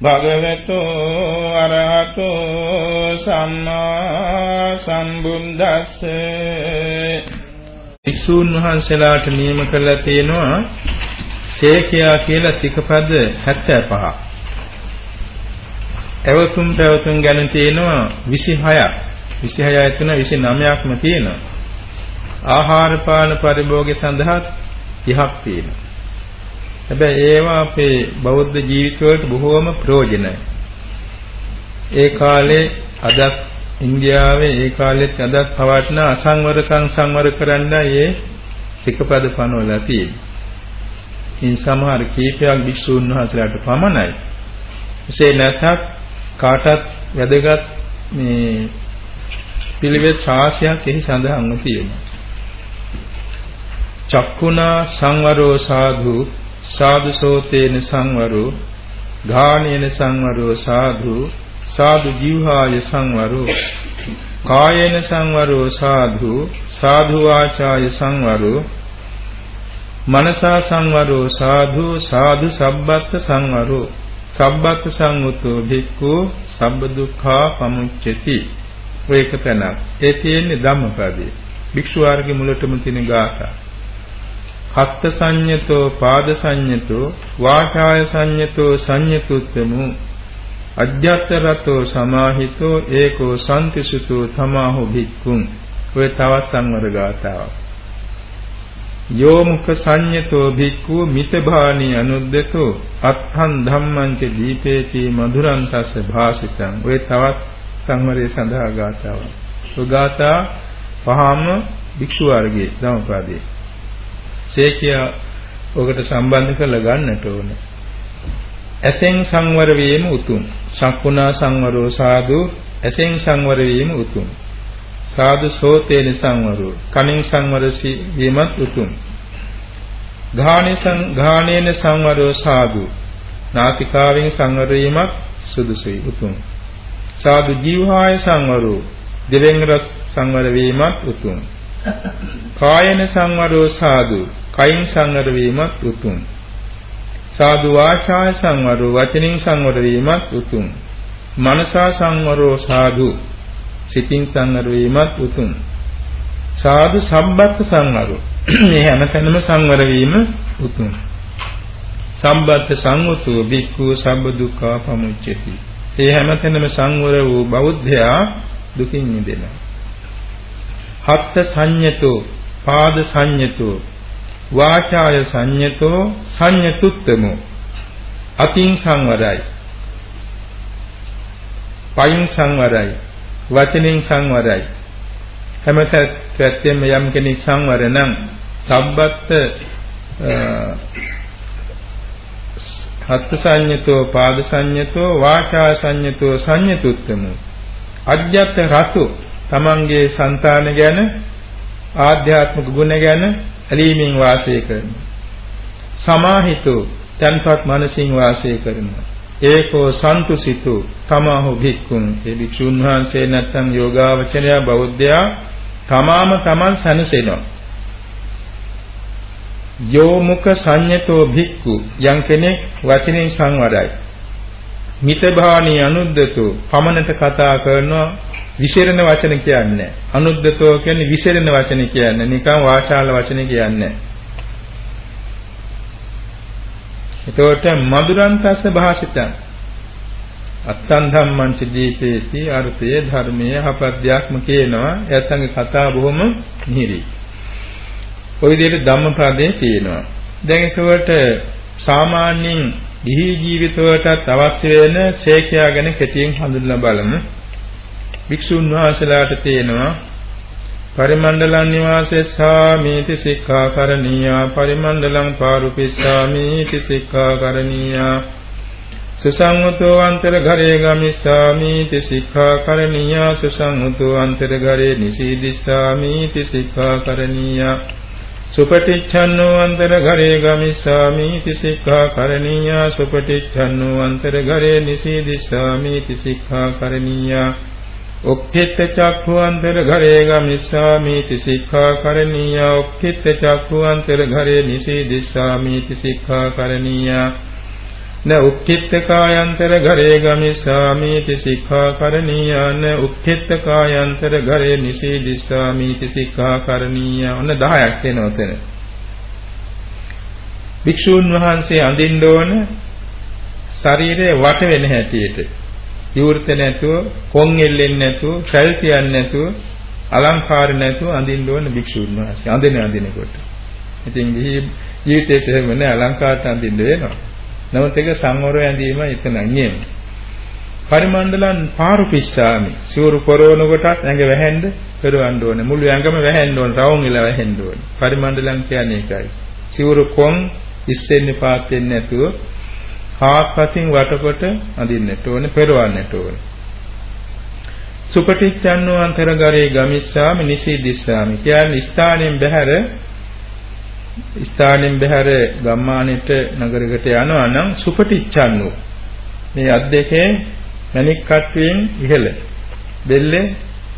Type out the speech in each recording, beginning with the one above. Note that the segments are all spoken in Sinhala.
භගවතු අරහතෝ සම්මා සම්බුද්දස්ස විසුන් වහන්සේලාට නියම කරලා තියෙනවා සේකියා කියලා සිකපද 75ක්. එවතුම් පැවතුම් ගැන තියෙනවා 26ක්. 26 තුන 29ක්ම තියෙනවා. ආහාර පාන පරිභෝගය සඳහා 30ක් තියෙනවා. හැබැයි ඒවා අපේ බෞද්ධ ජීවිතවලට බොහෝම ප්‍රයෝජනයි. ඒ කාලේ අදත් ඉන්දියාවේ ඒ කාලෙත් අදත් පවත්න අසංවරකම් සංවර කරන්න ඒ සිකපද පනවලා තියෙනවා. ඉන් සමහර කීපයක් භික්ෂූන් වහන්සේලාට පමණයි. එසේ නැත්නම් කාටත් වැදගත් මේ පිළිවෙත් රාශියක් එහි සඳහන්ව තියෙනවා. චක්කුණා සංවරෝ සාධු සාධු සෝතේන සංවරෝ ගාණේන සංවරෝ සාධු සාධු ජීවහාය සංවරෝ කායේන සංවරෝ සාධු සාධු වාචාය සංවරෝ මනසා සංවරෝ සාධු සාධු සබ්බත් සංවරෝ සබ්බත් සංවතෝ භික්ඛු සබ්බ දුක්ඛා පමුච්චති ඔය එක තැනක්. ඒ තියෙන්නේ ධම්මපදයේ. භික්ෂු වර්ගයේ මුලටම තියෙන ගාථා. හත්ත සංයතෝ පාද සංයතෝ වාඨාය සංයතෝ සංයතුත්තමු අජ්ජතරතෝ සමාහිතෝ ඒකෝ සම්තිසුතෝ තමාහු භික්ඛුන් ඔය තවත් සංවර ගාථාවක් යෝ මුඛ සංයතෝ භික්ඛු මිතභානි අනුද්දතෝ අත්හං ධම්මං ච දීපේති මధుරං තස්ස භාසිතං ඔය තවත් සංවරය සඳහා ගාථාවක්. ඔය ගාථා පහම භික්ෂු වර්ගයේ ධම්මපදයේ. සේකියා ඔකට සම්බන්ධ කරලා ගන්නට ඕන. ඇසෙන් සංවර වීම උතුම්. සක්කුණා සංවරෝ සාදු ඇසෙන් සංවර වීම උතුම්. සාදු සෝතේන සංවරෝ කනින් සංවර වීමත් උතුම්. ඝාණේසං ඝාණේන සංවරෝ සාදු නාසිකාවෙන් සංවර වීමත් සුදුසුයි උතුම්. සාදු ජීවහාය සංවරෝ දෙවෙන් රස සංවර වීමත් උතුම්. කායන සංවරෝ සාදු කයින් සංවර වීමත් උතුම්. සාදු වාචාය සංවරෝ වචනින් සංවර වීමත් උතුම්. මනසා සංවරෝ සාදු සිතින් සංවර වීමත් උතුම්. සාදු සම්බත් සංවරෝ මේ හැමතැනම සංවර වීම උතුම්. සම්බත් සංවතු බික්ඛු සබ්බ දුක්ඛ පමුච්චති ඒ හැමතැනම සංවර වූ බෞද්ධයා දුකින් මිදෙනවා. හත්ත සංයතෝ පාද සංයතෝ වාචාය සංයතෝ සංයතුත්තමෝ අතින් සංවරයි. පයින් සංවරයි. වචනෙන් සංවරයි. හැමතැත්තෙම යම් කෙනෙක් සංවර නම් සබ්බත් හත් සංයතෝ පාද සංයතෝ වාචා සංයතෝ සංයතුත්තමෝ අධ්‍යාත්ම රතු තමන්ගේ సంతාන ගැන ආධ්‍යාත්මික ගුණ ගැන ඇලීමෙන් වාසය කරනවා. සමාහිතෝ තන්පත් මනසින් වාසය කරනවා. ඒකෝ සන්තුසිතෝ තමාහු භික්ඛුන්. ඒ භික්ෂුන් වහන්සේ නැත්නම් යෝගාවචරය බෞද්ධයා තමාම තමන් සැනසෙනවා. යෝ මුඛ සංයතෝ භික්ඛු යම් කෙනෙක් වචනෙන් සංවරයි. මිතභානී අනුද්දතෝ පමණට කතා කරනවා. විශේෂණ වචන කියන්නේ අනුද්දතෝ කියන්නේ විශේෂණ වචන කියන්නේ නිකන් වාචාල වචන කියන්නේ එතකොට මధుරන්තස්ස භාෂිතං අත්තං ධම්මං ච දීපේති අර්ථයේ ධර්මයේ හපද්‍යක්ම කියනවා එයාටගේ කතා බොහොම මිහිරි. ඔය විදිහට ධම්මපදයේ තියෙනවා. දැන් ඒකට සාමාන්‍යයෙන් ගිහි ජීවිතවලටත් අවශ්‍ය වෙන ශේඛයා ගැන කෙටියෙන් හඳුන්වලා බලමු. භික්ෂුන් වහන්සේලාට තියෙනවා පරිමණ්ඩලං නිවාසෙස්සාමීති සික්ඛාකරණීයා පරිමණ්ඩලං පාරුපිස්සාමීති සික්ඛාකරණීයා සසංගතෝ අන්තර ඝරේ ගමිස්සාමීති සික්ඛාකරණීයා සසංගතෝ අන්තර ඝරේ නිසීදිස්සාමීති සික්ඛාකරණීයා සුපටිච්ඡන්නෝ අන්තර ඝරේ ගමිස්සාමීති සික්ඛාකරණීයා සුපටිච්ඡන්නෝ අන්තර ඝරේ නිසීදිස්සාමීති සික්ඛාකරණීයා ඔක්ඛිත චක්ඛුවන්තර ඝරේ ගමිස්සාමීති සික්ඛාකරණීයා. ඔක්ඛිත චක්ඛුවන්තර ඝරේ නිසීදිස්සාමීති සික්ඛාකරණීයා. න උක්ඛිත කායන්තර ඝරේ ගමිස්සාමීති සික්ඛාකරණීයා. න උක්ඛිත කායන්තර ඝරේ නිසීදිස්සාමීති සික්ඛාකරණීයා. ඔන්න 10ක් වෙනවා උතන භික්ෂූන් වහන්සේ අඳින්න ඕන ශරීරයේ වට වෙන හැටියට. විවෘත නැතුව, කොන් එල්ලෙන්නේ නැතුව, සැල් තියන්නේ නැතුව, අලංකාර නැතුව අඳින්න ඕන භික්ෂුන් වහන්සේ. අඳින අඳිනකොට. ඉතින් ජීවිතේට එහෙම නෑ අලංකාරට අඳින්න වෙනවා. නමුත් ඒක සංවරය ඇඳීම එතන නියම. පරිමණ්ඩලන් පාරු පිස්සාමි. සිවුරු පොරවන කොටත් ඇඟ වැහෙන්න පෙරවන්න ඕනේ. මුළු ඇඟම වැහෙන්න ඕනේ. රවුම් ඉල වැහෙන්න ඕනේ. පරිමණ්ඩලන් කියන්නේ ඒකයි. සිවුරු කොන් ඉස්සෙන්නේ පාත් වෙන්නේ නැතුව ආත්පසින් වටකොට අඳින්නට ඕනේ පෙරවන්නට ඕනේ. සුපටිච්ඡන්නෝ අන්තරගරේ ගමිස්සාමි නිසීදිස්සාමි කියන්නේ ස්ථානෙන් බැහැර ස්ථානෙන් බැහැර ගම්මානෙට නගරයකට යනවා නම් සුපටිච්ඡන්නෝ මේ අත් දෙකේ මණික් කට්ටුවෙන් ඉහළ බෙල්ලෙන්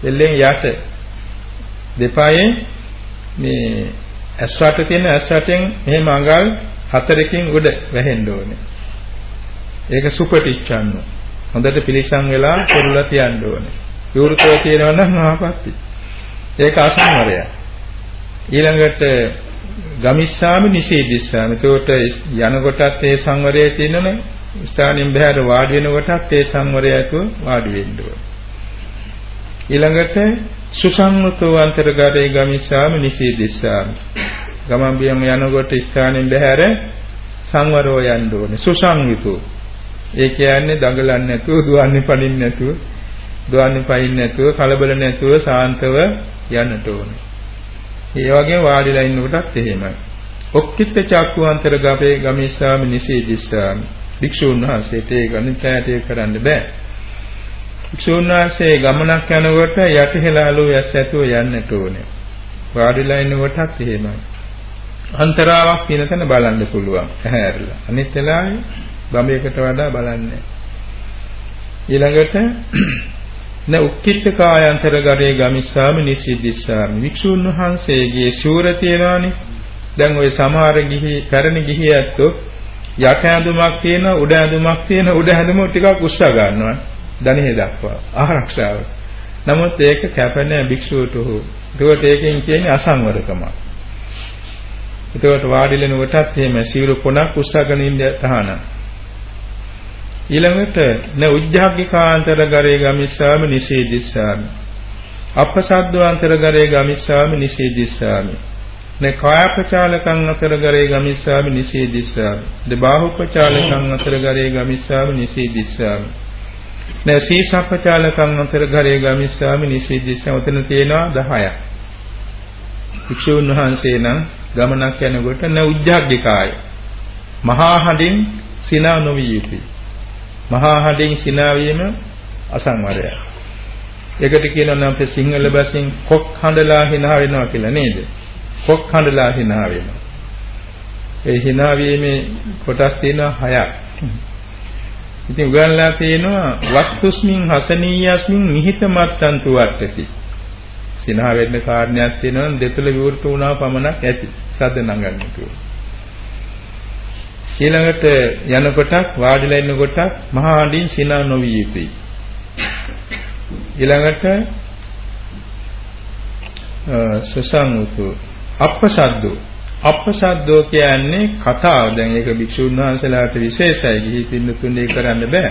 බෙල්ලෙන් යට දෙපායේ මේ ඇස් වට තියෙන ඇස් වටෙන් එහෙම අඟල් හතරකින් උඩ වැහෙන්න ඕනේ. ඒක සුපටිච්ඡන්න. හොඳට පිළිසම් වෙලා පෙරලා තියන්න ඕනේ. විවෘතව තියෙනවා නම් ආපස්ති. ඒක අසංවරය. ඊළඟට ගමිස්සාමි නිසීදිස්සාමි. ඒකට යන කොටත් ඒ සංවරය තියෙනනේ. ස්ථානින් බහැර වාඩි වෙන කොටත් ඒ සංවරය ඇතුව වාඩි වෙන්න ඕනේ. ඊළඟට සුසංගතෝ අන්තර්ගතේ ගමිස්සාමි නිසීදිස්සාමි. ගමන් බියම යනකොට ස්ථානින් බහැර සංවරව යන්න ඕනේ. සුසංගිතෝ ඒ කියන්නේ දඟලන්නේ නැතුව, දුවන්නේ පනින්න නැතුව, දුවන්නේ පයින් නැතුව, කලබල නැතුව සාන්තව යන්නට ඕනේ. ඒ වගේම වාඩිලා ඉන්න කොටත් එහෙමයි. ඔක්කිට චක්කුවන්තර ගබේ ගමිස්සාමි නිසීදිස්සාමි. භික්ෂුන් වහන්සේට ඒ ගණිතයට කරන්න බෑ. භික්ෂුන් වහන්සේ ගමනක් යනකොට යටිහෙලාලු යස් ඇතුව යන්නට ඕනේ. වාඩිලා ඉන්න කොටත් එහෙමයි. අන්තරාවක් කියන තැන බලන්න පුළුවන්. ඇහැරලා. අනිත් වෙලාවේ ගමයකට වඩා බලන්නේ. ඊළඟට න උක්කිට කායන්තර ගරේ ගමිස්සාමි නිසිද්දිස්සාමි වික්ෂුන් වහන්සේගේ ශූර තියනවානේ දැන් ওই සමහර ගිහි පැරණි ගිහි ඇත්තෝ යට ඇඳුමක් තියෙන උඩ ඇඳුමක් තියෙන උඩ ඇඳුම ටිකක් උස්සා ගන්නවා. ධනෙ දක්වා. ආරක්ෂාව. නමුත් ඒක කැප නැහැ භික්ෂුවට හෝ. ඒකට ඒකෙන් කියන්නේ අසංවරකමක්. ඒකට වාඩිලෙන කොටත් එහෙම සිවුරු කොනක් උස්සගෙන ඉන්න තහනම්. ඊළඟට න උජ්ජාග්ගිකාන්තර ගරේ ගමිස්සාමි නිසීදිස්සාමි. අපසද්දවාන්තර ගරේ ගමිස්සාමි නිසීදිස්සාමි. න කායපචාලකං අතර ගරේ ගමිස්සාමි නිසීදිස්සාමි. ද බාහුපචාලකං අතර ගරේ ගමිස්සාමි නිසීදිස්සාමි. න සීසප්පචාලකං අතර ගරේ ගමිස්සාමි නිසීදිස්සාමි. උතන තියෙනවා 10ක් භික්ෂුන් වහන්සේ නම් ගමනක් යනකොට න උජ්ජාග්ගිකාය. මහා හඬින් සිනා නොවිය යුතුය. මහා හඬින් සිනාවීම අසංවරය. ඒකට කියනවා නම් අපේ සිංහල භාෂෙන් කොක් හඬලා hina වෙනවා කියලා නේද? කොක් හඬලා hina වෙනවා. ඒ hina වීමේ කොටස් තියෙනවා හයක්. ඉතින් උගන්ලා තියෙනවා වක්තුස්මින් හසනීයස්මින් නිහිතමත්තන්තු වට්ටති. සිනහ වෙන්න කාරණයක් තියෙනවා දෙතුල විවෘත වුණා පමණක් ඇති. සද්ද නගන්න කියලා. ඊළඟට යන කොටක් වාඩිලා ඉන්න කොටක් මහා හඬින් සිනා නොවිය යුතුයි. ඊළඟට සසංගතු අප්පසද්දෝ අප්පසද්දෝ කියන්නේ කතාව. දැන් ඒක භික්ෂුන් වහන්සේලාට විශේෂයි. ගිහි පින්නතුන් දෙය කරන්න බෑ.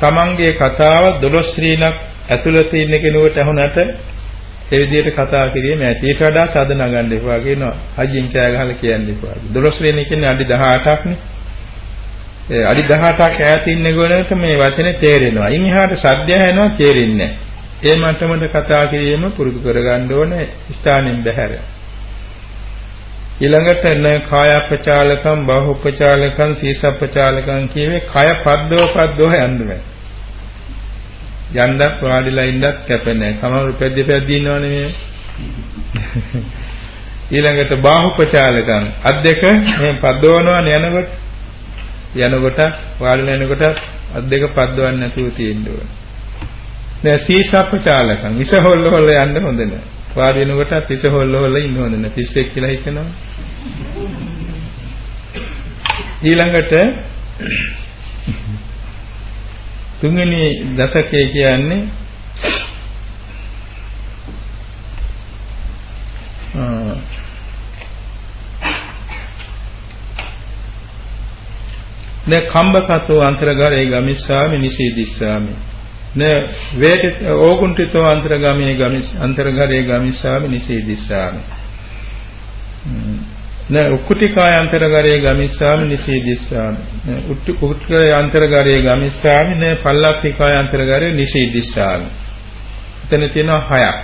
තමන්ගේ කතාව දොළොස් ශ්‍රීණක් ඇතුළත ඉන්න කෙනෙකුට අහුනට ඒ විදිහට කතා කිරීම ඇති. ඊට වඩා සාද නගන්න එපා කියනවා. අයියෙන් කෑ ගහලා කියන්න එපා. දොළොස් ශ්‍රේණිය කියන්නේ අඩි 18ක්නේ. ඒ අඩි 18ක් ඈත ඉන්න ගොනට මේ වචනේ තේරෙනවා. ඉන් එහාට සද්ද ඇහෙනවා තේරෙන්නේ නැහැ. ඒ මට්ටමට කතා කිරීම පුරුදු කරගන්න ඕනේ ස්ථානෙන් බැහැර. ඊළඟට න කායපචාලකම් බාහුපචාලකම් සීසප්පචාලකම් කියවේ කය පද්දව පද්දව යන්න බෑ. යන්නත් වාඩිලා ඉන්නත් කැප නැහැ. සමහර පැද්ද පැද්ද ඉන්නවනේ මේ. ඊළඟට බාහුපචාලකම් අත් දෙක මේ පද්දවනවනේ යනකොට යනකොට වාඩිලා යනකොට අත් දෙක පද්දවන්න නැතුව තියෙන්න ඕනේ. දැන් සීසප්පචාලකම් ඉස හොල්ල හොල්ල යන්න හොඳ නැහැ. වාඩි වෙනකොට තිස හොල්ල හොල්ල ඉන්න හොඳ නැහැ. 31 කියලා හිතනවා. ඊළඟට තුන්වෙනි දශකයේ කියන්නේ න කම්බකතෝ අන්තරගරේ ගමිස්සාමි නිසීදිස්සාමි. න වේට ඕකුන්ටිතෝ අන්තරගමේ ගමිස් අන්තරගරේ ගමිස්සාමි නිසීදිස්සාමි. න උක්කුටිකාය අන්තරගරේ ගමිස්සාමි නිසීදිස්සාමි. උට්ටි උක්කුටිකාය අන්තරගරේ ගමිස්සාමි න පල්ලක්ඛිකාය අන්තරගරේ නිසීදිස්සාමි. එතන තියෙනවා හයක්.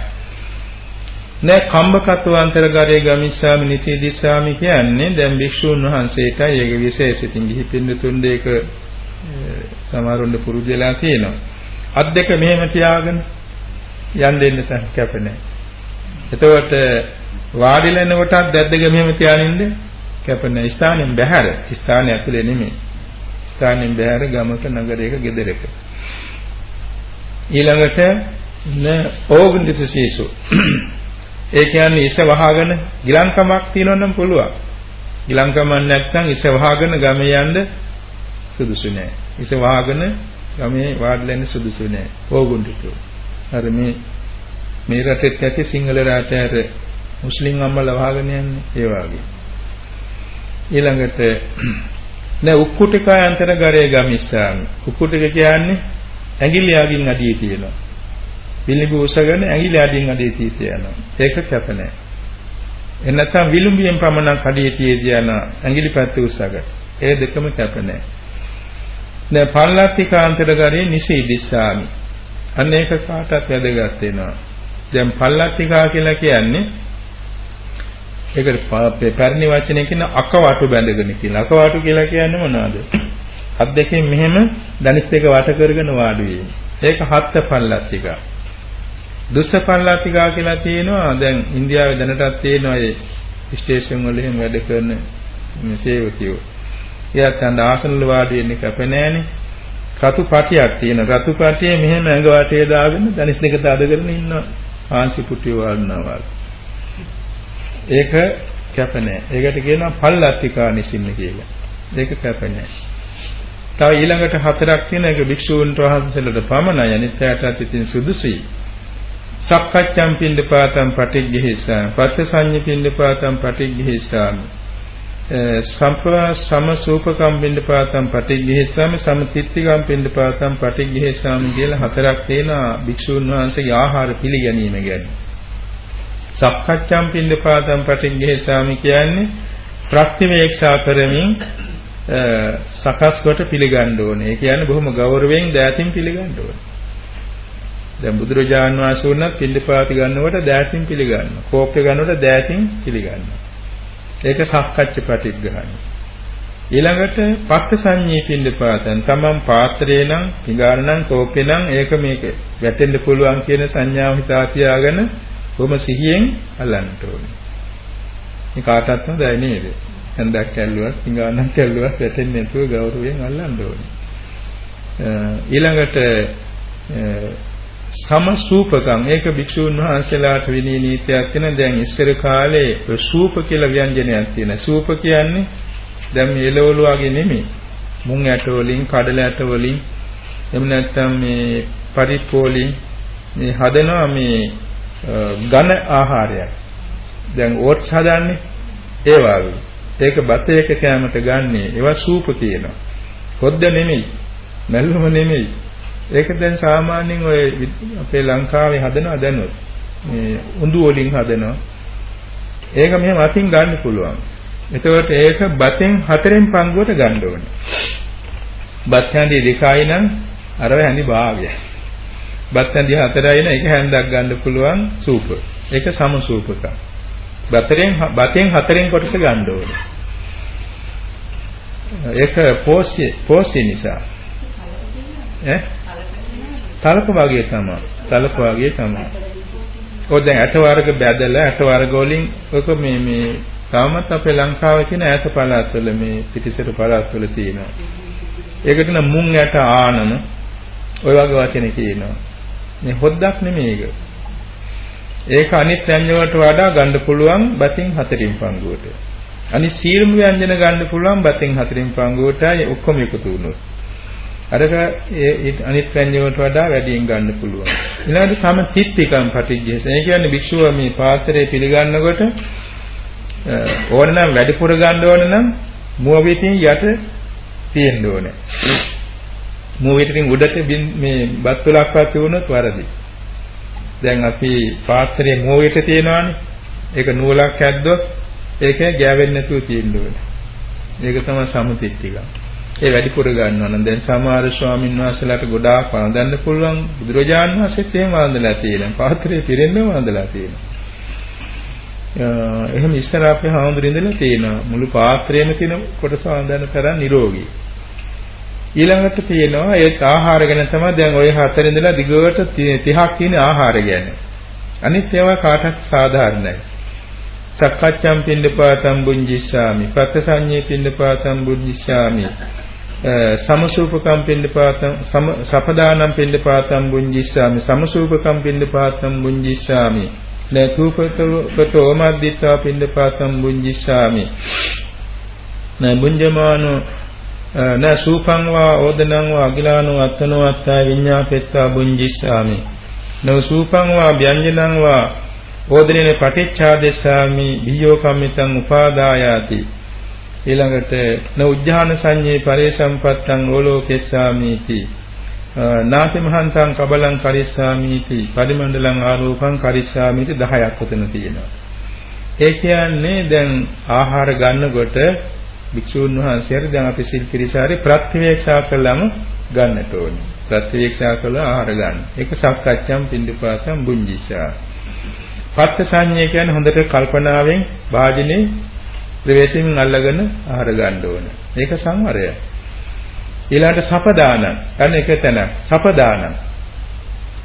න කම්බකත්ව අන්තරගරේ ගමිස්සාමි නිසීදිස්සාමි කියන්නේ දැන් භික්ෂූන් වහන්සේටයි ඒක විශේෂිතින් ගිහි පින්දුතුන් දෙක සමහරුන්ට පුරුදු වෙලා තියෙනවා. අත් දෙක මෙහෙම තියාගෙන යන්න දෙන්න කැප නැහැ. එතකොට වාඩිලා ඉන්නකොටත් දැත් දෙක මෙහෙම තියානින්ද? කැපෙන ස්ථානෙන් බැහැර. ස්ථානය ඇතුලේ නෙමෙයි. ස්ථානෙන් බැහැර ගමක නගරයක ගෙදරක ඊළඟට න ඕගන්දිසීසු ඒ කියන්නේ ඉස වහගෙන ගිලංකමක් තියෙනවනම් පුළුවන්. ගිලංකමක් නැත්නම් ඉස වහගෙන ගමේ යන්න සුදුසු නෑ. ඉස වහගෙන ගමේ වාඩිලා ඉන්න සුදුසු නෑ. ඕගුන්දිතු අර මේ මේ රටෙත් ඇති සිංහල රටේ මුස්ලිම් අම්මලා වහගෙන යන්නේ ඒ වගේ. ඊළඟට දැන් උක්කුටිකා අන්තරගරේ ගමිස්සාමි. උක්කුටික කියන්නේ ඇඟිලි අගින් අඩිය තියෙනවා. පිළිඹු උසගෙන ඇඟිලි අඩින් අඩිය තියෙනවා. ඒක කැප නැහැ. එන්නතම් විලුඹියෙන් පමණක් අඩිය තියෙදී යන ඇඟිලි පැත්ත උස්සගෙන. ඒ දෙකම කැප නැහැ. දැන් පල්ලත්තිකාන්තරගරේ නිසීදිස්සාමි. අන්න ඒක කාටත් වැදගත් වෙනවා. දැන් පල්ලත්තිකා කියලා කියන්නේ ඒකට පැරණි වචනේ කියන අකවටු බැඳගෙන කියලා. අකවටු කියලා කියන්නේ මොනවද? හත් දෙකෙන් මෙහෙම දනිස් දෙක වට කරගෙන වාඩි වීම. ඒක හත්ත පල්ලත්තිකා. දුස්ස පල්ලත්තිකා කියලා තියෙනවා. දැන් ඉන්දියාවේ දැනටත් තියෙනවා ඒ ස්ටේෂන් වල එහෙම වැඩ කරන මේ සේවකයෝ. එයාත් අඳ ආසන වල වාඩි වෙන්නේ කැප නැහනේ. රතු පටියක් තියෙන රතු පටියේ මෙහෙම ඇඟ වටේ දාගෙන දනිස් දෙක තදගෙන ඉන්නවා. ආංශි පුටිය වඩනවා. ඒක කැප නැහැ. ඒකට කියනවා පල්ලත්තිකා නිසින්න කියලා. ඒක කැප නැහැ. තව ඊළඟට හතරක් තියෙන එක භික්ෂූන් වහන්සේලාට පමණයි අනිත් අයටත් ඉතින් සුදුසුයි. සක්කච්ඡම් පින්දපාතම් පටිග්ගහිසාම පත්සඤ්ඤ පින්දපාතම් පටිග්ගහිසාම සම්ප්‍රා සමසූපකම් පින්දපාතම් පටිග්ගහිසාම සමතිත්තිකම් පින්දපාතම් පටිග්ගහිසාම කියලා හතරක් තියෙනවා භික්ෂූන් වහන්සේගේ ආහාර පිළිගැනීම ගැන. සක්කච්ඡම් පින්දපාතම් පටිඝේසාමි කියන්නේ ප්‍රතිවේක්ෂා කරමින් සකස් කොට පිළිගන්න ඕනේ. ඒ කියන්නේ බොහොම ගෞරවයෙන් දෑතින් පිළිගන්න ඕනේ. දැන් බුදුරජාන් වහන්සේ වුණත් පිළිපාති ගන්නකොට දෑතින් පිළිගන්නවා. කෝප්‍ය ගන්නකොට දෑතින් පිළිගන්නවා. ඒක සක්කච්ඡ ප්‍රතිග්‍රහණය. ඊළඟට පක්ක සංඤී පිළිපාතන් තමන් පාත්‍රේ නම් පිඟාන නම් කෝප්‍ය නම් ඒක මේක වැටෙන්න පුළුවන් කියන සංඥාව හිතා තියාගෙන කොහොම සිහියෙන් අල්ලන්නට ඕනේ. මේ කාටවත් හොඳයි නේද? හන්දක් කැල්ලුවත්, පිඟානක් කැල්ලුවත් වැටෙන්නේ නැතුව ගෞරවයෙන් අල්ලන්න ඕනේ. ඊළඟට සමසූපකම් ඒක භික්ෂුන් වහන්සේලාට විනී නීතියක් තියෙන දැන් ඉස්සර කාලේ සූප කියලා ව්‍යංජනයක් තියෙන. සූප කියන්නේ දැන් මේ එළවලු වගේ නෙමෙයි. මුං ඇට වලින්, කඩල ඇට වලින්, එහෙම නැත්නම් මේ පරිප්පු වලින් මේ හදනවා මේ ඝන ආහාරයක්. දැන් ඕට්ස් හදන්නේ ඒ වගේ. ඒක බත එක කැමත ගන්නේ ඒවා සූප කියනවා. හොද්ද නෙමෙයි. මැල්ලුම නෙමෙයි. ඒක දැන් සාමාන්‍යයෙන් ඔය අපේ ලංකාවේ හදනවා දැනුත්. මේ උඳු වලින් හදනවා. ඒක මෙහෙම අතින් ගන්න පුළුවන්. එතකොට ඒක බතෙන් හතරෙන් පංගුවට ගන්න ඕනේ. බත් හැඳි දෙකයි නම් අර හැඳි භාගයයි. බත් හැඳි හතරයි නම් ඒක හැන්දක් ගන්න පුළුවන් සූප. ඒක සම සූපක. බතරෙන් බතෙන් හතරෙන් කොටස ගන්න ඕනේ. ඒක පෝෂ්‍ය පෝෂ්‍ය නිසා. ඈ? තලප වගේ තමයි. තලප වගේ තමයි. ඔය දැන් ඇට වර්ග බැදලා ඇට වර්ග වලින් ඔක මේ මේ තාමත් අපේ ලංකාවේ තියෙන ඈත පළාත්වල මේ පිටිසර පළාත්වල තියෙනවා. ඒකට නම් මුං ඇට ආනම ඔය වගේ වචන කියනවා. මේ හොද්දක් නෙමෙයි ඒක. ඒක අනිත් ව්‍යංජන වලට වඩා ගන්න පුළුවන් බතින් හතරින් පංගුවට. අනිත් සීලම ව්‍යංජන ගන්න පුළුවන් බතින් හතරින් පංගුවට ඔක්කොම එකතු වුණොත්. අරක ඒ අනිත් ව්‍යංජන වලට වඩා වැඩියෙන් ගන්න පුළුවන්. ඊළඟට සම තිත්තිකම් පටිච්චේස. ඒ කියන්නේ භික්ෂුව මේ පාත්‍රය පිළිගන්නකොට ඕන නම් වැඩිපුර ගන්න ඕන නම් මුව පිටින් යට තියෙන්න ඕනේ. මුව පිටින් උඩට මේ බත් වලක්වත් වුණොත් වරදි. දැන් අපි පාත්‍රයේ මුව පිට තියෙනවානේ. ඒක නූලක් ඇද්දොත් ඒකේ ගෑවෙන්නේ නැතුව තියෙන්න ඕනේ. ඒක තමයි සමුතිත්තික. ඒ වැඩිපුර ගන්නවා නම් දැන් සමහර ස්වාමීන් වහන්සේලාට ගොඩාක් වන්දන්න පුළුවන් බුදුරජාණන් වහන්සේත් එහෙම වන්දලා තියෙනවා. පාත්‍රයේ පිරෙන්න වන්දලා තියෙනවා. එහෙම ඉස්සර අපේ හාමුදුරින් ඉඳලා තියෙනවා මුළු පාත්‍රයේම තියෙන කොටස වන්දන තරම් නිරෝගී. ඊළඟට තියෙනවා ඒ ආහාර ගැන තමයි දැන් ওই හතර ඉඳලා දිගට 30ක් තියෙන ආහාර ගැන. අනිත් ඒවා කාටත් සාධාරණයි. සක්කච්ඡම් පින්නපාතම් බුඤ්ජිස්සාමි පත්තසඤ්ඤේ පින්නපාතම් බුඤ්ජිස්සාමි සමසූපකම් පින්නපාතම් සපදානම් පින්නපාතම් බුඤ්ජිස්සාමි සමසූපකම් පින්නපාතම් බුඤ්ජිස්සාමි නකූපතෝ මද්දිත්වා පින්නපාතම් බුඤ්ජිස්සාමි න බුඤ්ජමානෝ න සූපං වා ඕදනං වා අගිලානෝ අත්තනෝ අත්තා විඤ්ඤාපෙත්වා බුඤ්ජිස්සාමි. නව සූපං වා ව්‍යංජනං වා ඕදනේන පටිච්චාදෙස්සාමි බියෝ කම්මිතං උපාදායාති. ඊළඟට න උජ්ජාන සංඤේ පරේසම්පත්තං ඕලෝකෙස්සාමිති නාති මහන්තං කබලං කරිස්සාමිති පරිමණ්ඩලං ආරෝපං කරිස්සාමිති 10ක් උතන තියෙනවා. ඒ කියන්නේ දැන් ආහාර ගන්නකොට භික්ෂුන් වහන්සේට දැන් අපි සිල් පිරිසාරේ ප්‍රත්‍යවේක්ෂා කළාම ගන්නට ඕනේ. ප්‍රත්‍යවේක්ෂා කළා ආහාර ගන්න. ඒක සක්කච්ඡම් පින්දුපාතම් බුඤ්ජිසා. පත්ත සංඤ්ඤය කියන්නේ හොඳට කල්පනාවෙන් වාජිනේ ප්‍රවේශයෙන් අල්ලගෙන ආහාර ගන්න ඕනේ. මේක සංවරය. ඊළඟට සපදාන අන්න එක තැන සපදාන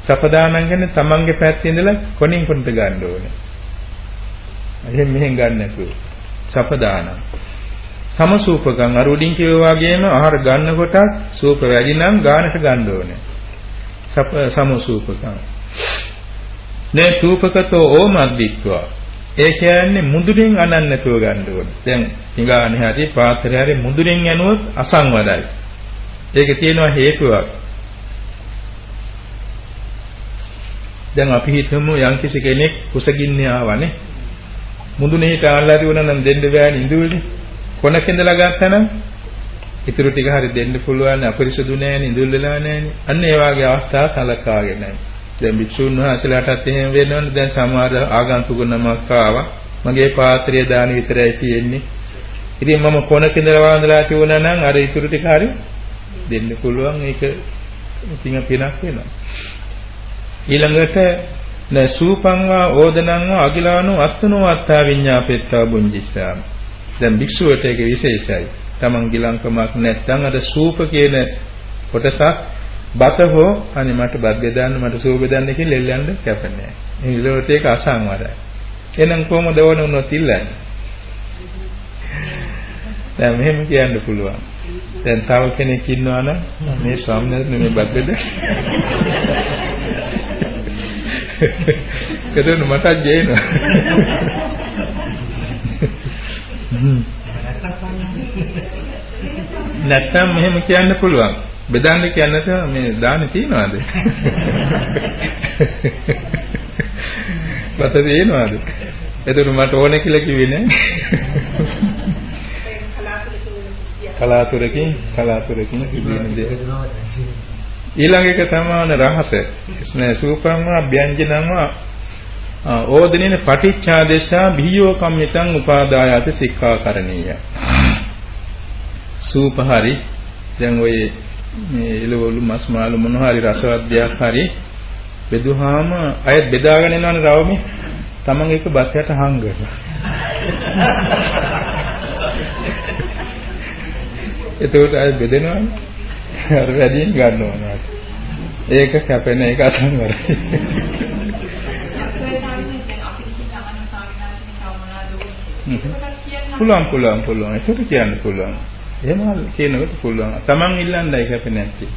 සපදාන කියන්නේ තමන්ගේ පැත්තේ ඉඳලා කොනින් කොනට ගන්න ඕනේ. එහෙන් මෙහෙන් ගන්න නැතුව සපදාන සමසූපකම් අර උඩින් කියවා වගේම ආහාර ගන්නකොට සූප වැඩි නම් ගානට ගන්න ඕනේ. සප සමසූපකම් නේ තූපකතෝ ඕමද්දිත්වා ඒ කියන්නේ මුදුරින් අනන්න නැතුව ගන්න ඕනේ. දැන් හිඟානේ හරි පාත්‍රය හරි මුදුරින් යනොත් අසංවදයි. ඒකේ තියෙනවා හේතුවක්. දැන් අපි හිතමු යම්කිසි කෙනෙක් කුසගින්නේ ආවනේ. මුදුනේ හිට ආල්ලාරි වුණා නම් දෙන්න බෑනේ ඉඳුවේනේ. කොනක ඉඳලා ගත්තා නම් ඉතුරු ටික හරි දෙන්න පුළුවන් අපරිසුදු නෑනේ ඉඳුල් වෙලා නෑනේ. අන්න ඒ වගේ අවස්ථා සලකාගෙන නැහැ. දැන් භික්ෂුන් වහන්සේලාටත් එහෙම වෙනවනේ. දැන් සමහර ආගන්තුක නමක් ආවා. මගේ පාත්‍රය දාන විතරයි තියෙන්නේ. ඉතින් මම කොනක ඉඳලා වන්දලා තියුණා නම් අර ඉතුරු ටික හරි දෙන්න පුළුවන් ඒක ඉතින් පිනක් වෙනවා ඊළඟට න සූපං වා ඕදනං වා අගිලානෝ අත්තනෝ අත්තා විඤ්ඤාපෙත්තා බුඤ්ජිස්සාම දැන් භික්ෂුවට ඒක විශේෂයි. තමන් ගිලංකමක් නැත්නම් අර සූප කියන කොටසක් බත හෝ අනේ මට බත් බෙදන්න මට සූප බෙදන්න කියලා එල්ලන්න කැපන්නේ නැහැ. මේ විලෝට ඒක අසංවරයි. එහෙනම් කොහොමද ඕන වුණොත් ඉල්ලන්නේ? දැන් මෙහෙම කියන්න පුළුවන්. දැන් තව කෙනෙක් ඉන්නවා නම් මේ ස්වාමීන් වහන්සේ මේ බද්දද කදෙන්න මට ජේනවා නැත්තම් මෙහෙම කියන්න පුළුවන්. බෙදන්න කියන්නට මේ දාන තියනවාද? මත තියෙනවාද එතකොට මට ඕනේ කියලා කිව්වේ නෑ. කලාතුරකින් කලාතුරකින් සිදුවෙන දේ. ඊළඟ එක තමයි රහස. ස්නේ සූපං අභ්‍යංජනං ඕදනේන පටිච්චාදේශා බිහියෝ කම්මිතං උපාදායත සික්ඛාකරණීය. සූපහරි දැන් ඔය මේ එළවලු මස් මාළු මොන හරි රසවත් දෙයක් හරි බෙදුවාම අය බෙදාගෙන යනවනේ රවමේ තමන් එක බස් යට හංගන. එතකොට අය බෙදෙනවනේ. අර වැඩියෙන් ගන්නවා. ඒක කැපෙන එක අසංවරයි. පුළුවන් පුළුවන් පුළුවන් ඒක කියන්න පුළුවන්. එහෙම කියනකොට පුළුවන්. Taman ඉල්ලන්නයි කැපෙන්නේ නැත්තේ.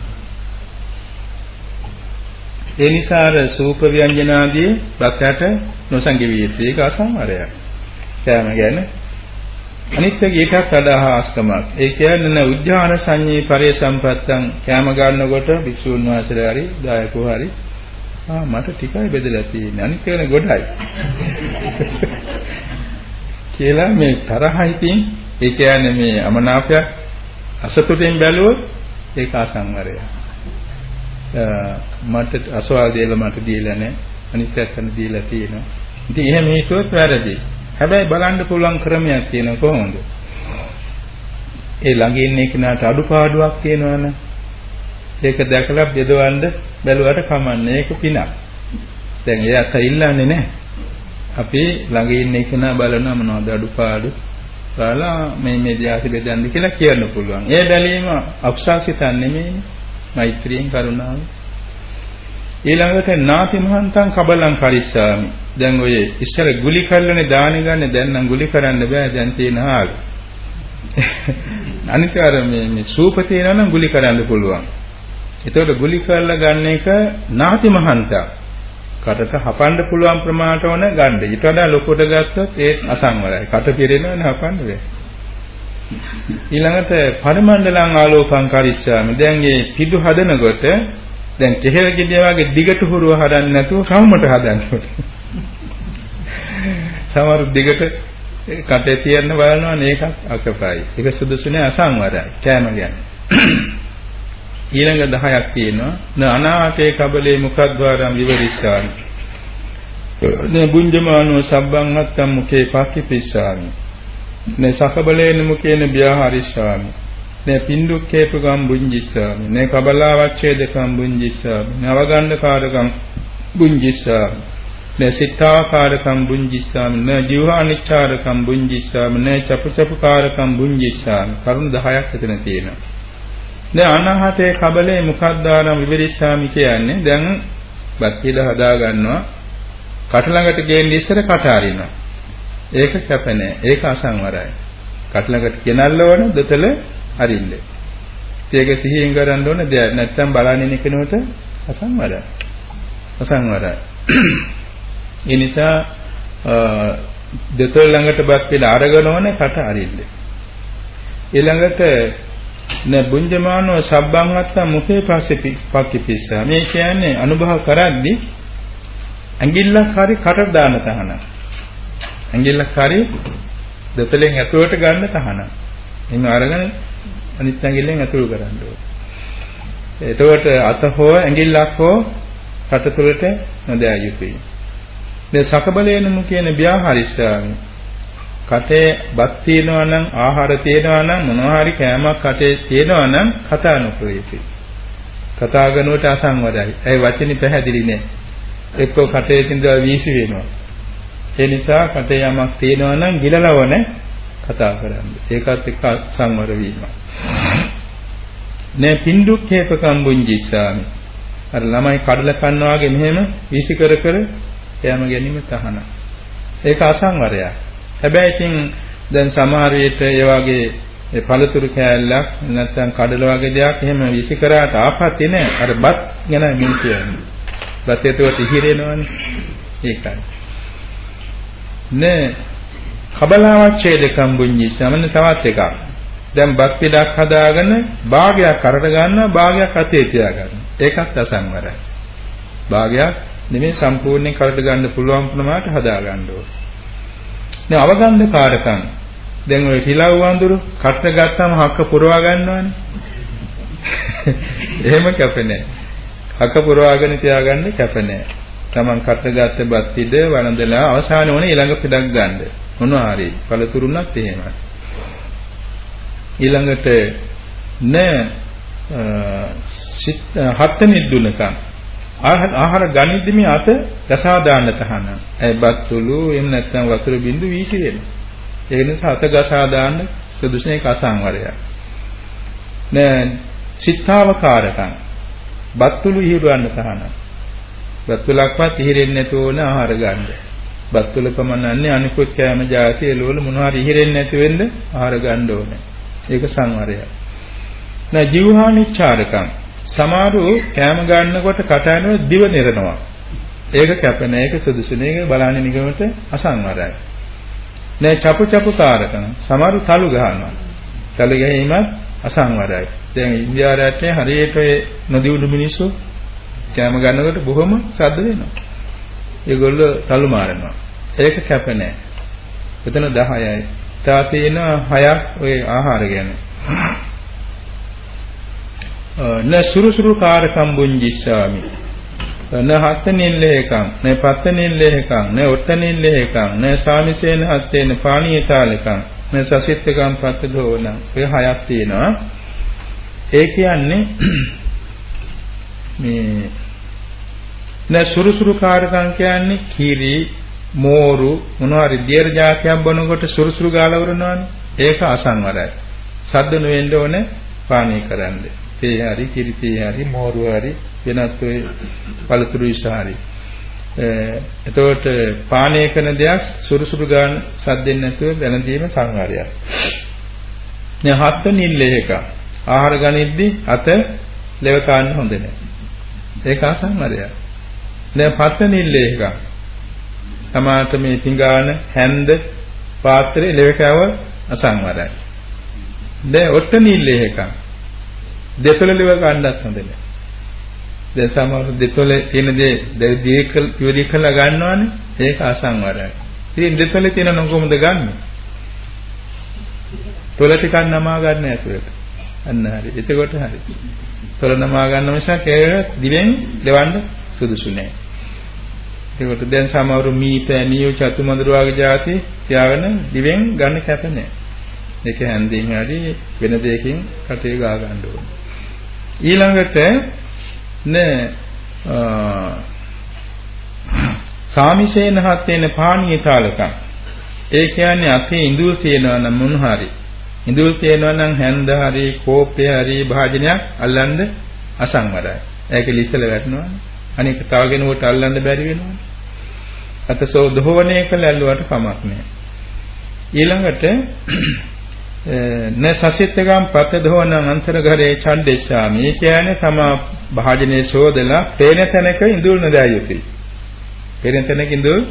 ඒ නිසා අර සූප ව්‍යංජනාදී බක්කට නොසංගෙවිය යුත්තේ ඒක අසංවරයක් කෑම ගැන. අනිත් එක එකක් වඩා ආස්කමක් ඒ කියන්නේ උද්‍යාන සංඤේ පරිසම්පත්තං කෑම ගන්නකොට භික්ෂුන් වහන්සේලා හරි දායකෝ හරි ආ මට ටිකයි බෙදලා තියෙන්නේ. අනිත් එක ගොඩයි කියලා මේ තරහිතින් ඒ කියන්නේ මේ අමනාපයක් අසතුටින් බැලුවොත් ඒක අසංවරය. මට අසවල් දෙයල මට දීලා නැහැ. අනිත් පැත්තට දීලා තියෙනවා. ඉතින් එහෙම හිතුවොත් වැරදි. හැබැයි බලන්න පුළුවන් ක්‍රමයක් තියෙනවා කොහොමද? ඒ ළඟ ඉන්න කෙනාට අඩුපාඩුවක් තියෙනවනේ. ඒක දැකලා බෙදවන්න බැලුවට කමන්නේ ඒක පිනක්. දැන් එයාට ඉල්ලන්නේ නැහැ. අපි ළඟ ඉන්න කෙනා බලනවා මොනවද අඩුපාඩු බලලා මේ මේ ධ්‍යාස බෙදන්න කියලා කියන්න පුළුවන්. ඒ බැලීම අක්ෂාසිතන් නෙමෙයිනේ. මෛත්‍රියෙන් කරුණාවෙන්. ඊළඟට නාති මහන්තං කබලං කරිස්සාමි. දැන් ඔය ඉස්සර ගුලි කරලානේ දාන ගන්න දැන් නම් ගුලි කරන්න බෑ දැන් තියෙන ආල. අනිත් අර මේ මේ සූප තියෙනවා නම් ගුලි කරන්න පුළුවන්. එතකොට ගුලි කරලා ගන්න එක නාති මහන්තං කටට හපන්න පුළුවන් ප්‍රමාණයට ඕන ගන්න. ඊට වඩා ලොකුට ගත්තොත් ඒ අසංවරයි. කට පිරෙනවනේ හපන්න බැහැ. ඊළඟට පරිමණ්ඩලං ආලෝකං කරිස්සාමි. දැන් මේ පිටු හදනකොට දැන් කෙහෙල් ගෙඩිය වගේ දිගට හුරුව හදන්නේ නැතුව රවුමට හදන්න ඕනේ. සමහර දිගට කටේ තියන්න බලනවා මේකත් අකපයි. ඒක සුදුසු නෑ අසංවරයි. කෑම කියන්නේ. ඊළඟ 10ක් තියෙනවා. න අනාහතේ කබලේ මුඛද්වාරම් විවරිස්සාමි. න බුඤ්ජමානෝ සබ්බං හත්තම් මුඛේ පක්ඛිපිස්සාමි න සකබලේන මුඛේන බ්‍යාහරිස්සාමි න පින්දුක්කේපගම් බුඤ්ජිස්සාමි. න කබලාවච්ඡේදකම් බුඤ්ජිස්සාමි. න අවගණ්ඩකාරකම් බුඤ්ජිස්සාමි. න සිතාකාරකම් බුඤ්ජිස්සාමි. න ජීවානිච්ඡාරකම් බුඤ්ජිස්සාමි. න චපචපකාරකම් බුඤ්ජිස්සාමි. කරුණු 10ක් එතන තියෙනවා. දැන් අනාහතේ කබලේ මුඛද්දානම් විවරිස්සාමි කියන්නේ දැන් බත් පිළ හදා ගන්නවා කට ළඟට ගේන්න ඉස්සර කට අරිනවා. ඒක කැප නැහැ. ඒක අසංවරයි. කට ළඟට ගෙනල්ල ඕන දෙතල අරින්න. ඒක සිහියෙන් කරන්න ඕන දෙයක්. නැත්තම් බලන්නේ කෙනෙකුට අසංවරයි. අසංවරයි. ඒ නිසා දෙතොල් ළඟට බත් පිළ අරගෙන ඕනේ කට අරින්න. ඊළඟට න බුඤ්ජමානෝ සබ්බං වත්තා මුඛේ පස්සේ පක්කිපිස්සා මේ කියන්නේ අනුභව කරද්දී ඇඟිල්ලක් හරි කට දාන තහන. ඇඟිල්ලක් හරි දෙතලෙන් ඇතුළට ගන්න තහන. එහෙනම් අරගෙන අනිත් ඇඟිල්ලෙන් ඇතුළු කරන්න ඕනේ. එතකොට අත හෝ ඇඟිල්ලක් හෝ කට තුළට නොදෑ යුතුයි. දැන් සකබලේනමු කියන ව්‍යාහාරිස්සාමි කටේ බත් තියෙනවා නම් ආහාර තියෙනවා නම් මොනවා හරි කෑමක් කටේ තියෙනවා නම් කතා නොකරේති. කතා කරනකොට අසංවදයි. ඒ වචනේ පැහැදිලි නෑ. එක්කෝ කටේ තින්දා වීසි වෙනවා. ඒ නිසා කටේ යමක් තියෙනවා නම් ගිලලවන කතා කරන්න. ඒකත් එක්ක සංවර වීම. නේ පින්දුක්ඛේපකම් බුඤ්ජිස්සාමි. අර ළමයි කඩල කන්නවා වගේ මෙහෙම වීසි කර කර එයාම ගැනීම තහනම්. ඒක අසංවරයක්. හැබැයි ඉතින් දැන් සමහර විට ඒ වගේ ඒ පළතුරු කෑල්ලක් නැත්නම් කඩල වගේ දෙයක් එහෙම විසි කරාට ආපත්‍ය නෑ. අර බත් ගැන මින් කියන්නේ. බත් ඒතකොට ඉහිරෙනවනේ. ඒකයි. නේ කබලාවච්ඡේදකම් බුඤ්ඤි සමන තවත් එකක්. දැන් බත් පිටක් හදාගෙන භාගයක් අරට ගන්නවා භාගයක් අතේ තියා ගන්නවා. ඒකත් අසංවරයි. භාගයක් නෙමෙයි සම්පූර්ණයෙන් කරට ගන්න පුළුවන් ප්‍රමාණයට හදා ගන්න ඕනේ. දැන් අවගන්න කාරකම් දැන් ඔය හිලව් වඳුරු කට්ට ගත්තාම හක්ක පුරවා ගන්නවනේ එහෙම කැපෙන්නේ හක පුරවාගෙන තියාගන්න කැප නැහැ. Taman කටගත්ත බත් ඉද වළඳලා අවසාන වුණ ඊළඟ පිටක් ගන්න. මොනවා හරි පළතුරුණත් එහෙමයි. ඊළඟට න හත් නිදුනකම් ආහාර ගනිද්දි මේ අත ගසා දාන්න තහනම්. ඒ බත්තුළු එහෙම නැත්නම් වතුර බින්දු වීසි වෙනවා. ඒ නිසා අත ගසා දාන්න සුදුසුනේ කසංවරයක්. නෑ සිතාවකාරකම් බත්තුළු ඉහිරවන්න තහනම්. බත්තුලක්වත් ඉහිරෙන්නේ නැතුව ඕන ආහාර ගන්න. බත්තුල පමණන්නේ අනිකුත් කෑම જાති එළවල මොනවා හරි ඉහිරෙන්නේ නැති වෙන්න ආහාර ගන්න ඕනේ. ඒක සංවරයක්. නෑ ජීවහානිච්චාරකම් සමහරු කෑම ගන්නකොට කටහඬ දිව නිරනවා. ඒක කැපෙන ඒක සුදුසු නේ ඒක බලන්නේ නිගමට අසංවරයි. නෑ චපු චපු කාරකම් සමහරු තලු ගහනවා. තලු ගැනීමත් අසංවරයි. දැන් ඉන්දියා රටේ හරියට ඒ නොදියුණු මිනිස්සු කෑම ගන්නකොට බොහොම ශබ්ද වෙනවා. ඒගොල්ලෝ තලු මාරනවා. ඒක කැප නෑ. එතන 10යි. තා තියෙන 6ක් ওই ආහාර ගැන. න සුරුසුරු කාරකම් බුංජිස්සාමි න හත්තනිල්ලේකම් න පත්තනිල්ලේකම් න ඔත්තනිල්ලේකම් න සාමිසේන හත්තේන පාණීයතාලකම් න සසිත්තකම් පත්තදෝන ඔය හයක් තියෙනවා। ඒ කියන්නේ මේ න සුරුසුරු කාරකම් කියන්නේ කිරි මෝරු මොනවා හරි දියර જાතියක් බොනකොට සුරුසුරු ගාලා වරනවානේ. ඒක අසංවරයි සද්ද නොවෙන්න ඕනේ පානය කරන්නේ තේ හරි කිරි තේ හරි මෝරු හරි වෙනත් ඔය පළතුරු ඉසහරි එතකොට පානය කරන දෙයක් සුරුසුරු ගන්න සද්දෙන් නැතුව දැනදීම සංහාරයක්. දැන් හත් නිල්ලේ එක ආහාර ගනිද්දි අත ලෙව කාන්න හොඳ නැහැ. ඒක අසංහාරයක්. දැන් පත් නිල්ලේ එක තමාට මේ පිඟාන හැන්ද පාත්‍රේ ලෙව කෑව අසංවරයි. දැන් ඔට්ට නිල්ලේ එකක් දෙතොල liව ගන්නත් හොඳ නැහැ. දැන් සමහර දෙතොල තියෙන දේ දීකල් ඉවරි කළා ගන්නවනේ ඒක අසංවරයි. ඉතින් දෙතොල තියෙන නම් කොහොමද ගන්නෙ? තොල ටිකක් නමා ගන්න ඇතුළට. අන්න හරි. එතකොට හරි. තොල නමා ගන්න මිසක් ඒක දිවෙන් දෙවන්න සුදුසු නෑ. ඒකට දැන් සමහරු මීත ඇනියෝ චතුමදුර වගේ જાති තියාගෙන දිවෙන් ගන්න කැප නෑ. ඒක හැන්දින් හරි වෙන දෙයකින් කටේ ගා ගන්න ඕනේ. ඊළඟට න සාමිසේන හත්තේන පානීය කාලකම් ඒ කියන්නේ අපේ ඉඳුල් තියෙනවා නම් මොන හරි. ඉඳුල් තියෙනවා නම් හැන්ද හරි කෝප්පය හරි භාජනයක් අල්ලන්න අසංවරයි. ඒක ලිස්සල වැටෙනවා. අනික තව කෙනෙකුට අල්ලන්න බැරි වෙනවා. අතසෝ දෝවණය කළ ඇල්ලුවට කමක් නැහැ. ඊළඟට න සසිතගම් පතදෝන අන්තර්ඝරේ ඡන්දෙස්සාමි. ඒ කියන්නේ තමා භාජනයේ සෝදලා පේන තැනක ඉඳුල් නදා යුතුයි. පේන තැනක ඉඳුල්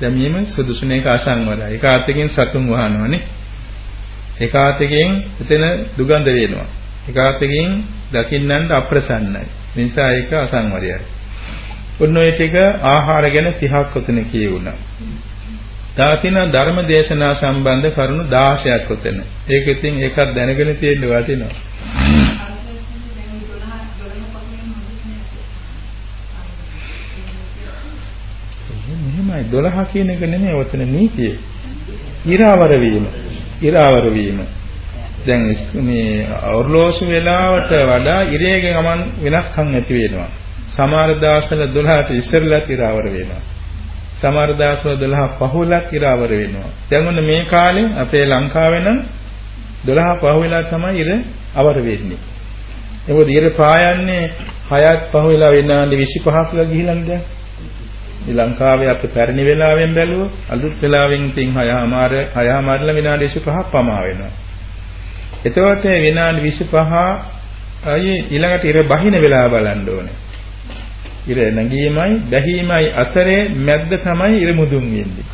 දැමීම සුදුසු මේක අසංවරයි. එක අතකින් සතුන් වහනවනේ. එක අතකින් එතන දුගඳ වෙනවා. එක අතකින් දකින්නන්ට අප්‍රසන්නයි. නිසා ඒක අසංවරයයි. ඔන්න ඔය ටික ආහාර ගැන 30ක් ඔතන කියුණා. තාතින ධර්ම දේශනා සම්බන්ධ කරුණු 16ක් උතන. ඒක ඉතින් ඒකත් දැනගෙන තියෙන්න වටිනවා. මෙහෙමයි 12 කියන එක නෙමෙයි ඔතන නීතිය. ඉරාවර වීම. ඉරාවර වීම. දැන් මේ ඔර්ලෝසු වේලාවට වඩා ඉරේ ගමන් වෙනස්කම් ඇති වෙනවා. සමහර දවස්වල 12ට ඉස්සරලා ඉරාවර වෙනවා. සමහර දවස්වල 12 පහුලක් ඉරාවර වෙනවා. දැන් ඔන්න මේ කාලේ අපේ ලංකාවේ නම් 12 පහුවෙලා තමයි ඉර අවර වෙන්නේ. ඒකෝ ඉර පායන්නේ 6ත් පහුවෙලා විනාඩි 25ක් ලා ගිහිල්ලාද දැන්. මේ ලංකාවේ අපි පැරණි වෙලාවෙන් බැලුවොත් අලුත් වෙලාවෙන් තින් 6මාර 6මාරලා විනාඩි 25ක් පමා වෙනවා. එතකොට විනාඩි 25 අයි ඊළඟට ඉර බහින වෙලාව බලන්න ඕනේ. ඉර නැගීමයි බැහිමයි අතරේ මැද්ද තමයි ඉර මුදුන් වෙන්නේ.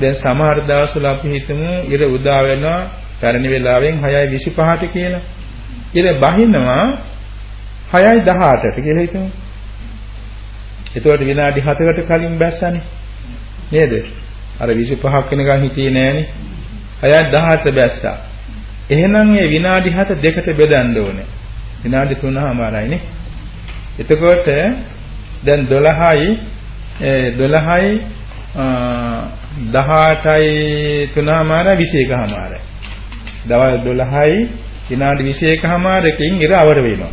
දැන් සමහර දවස්වල අපි හිතමු ඉර උදා වෙනවා පැරණි වෙලාවෙන් 6:25ට කියලා. ඉර බහිනවා 6:18ට කියලා හිතමු. එතකොට විනාඩි 7කට කලින් බැස්සනේ. නේද? අර 25ක් වෙනකන් හිටියේ නෑනේ. 6:18ට බැස්සා. එහෙනම් ඒ විනාඩි 7 දෙකට බෙදන්න ඕනේ. විනාඩි 3මාරයිනේ. එතකොට දැන් 12යි 12යි 18යි 3මාර 21මාරයි. දවල් 12යි විනාඩි 21මාරකින් ඉර අවර වෙනවා.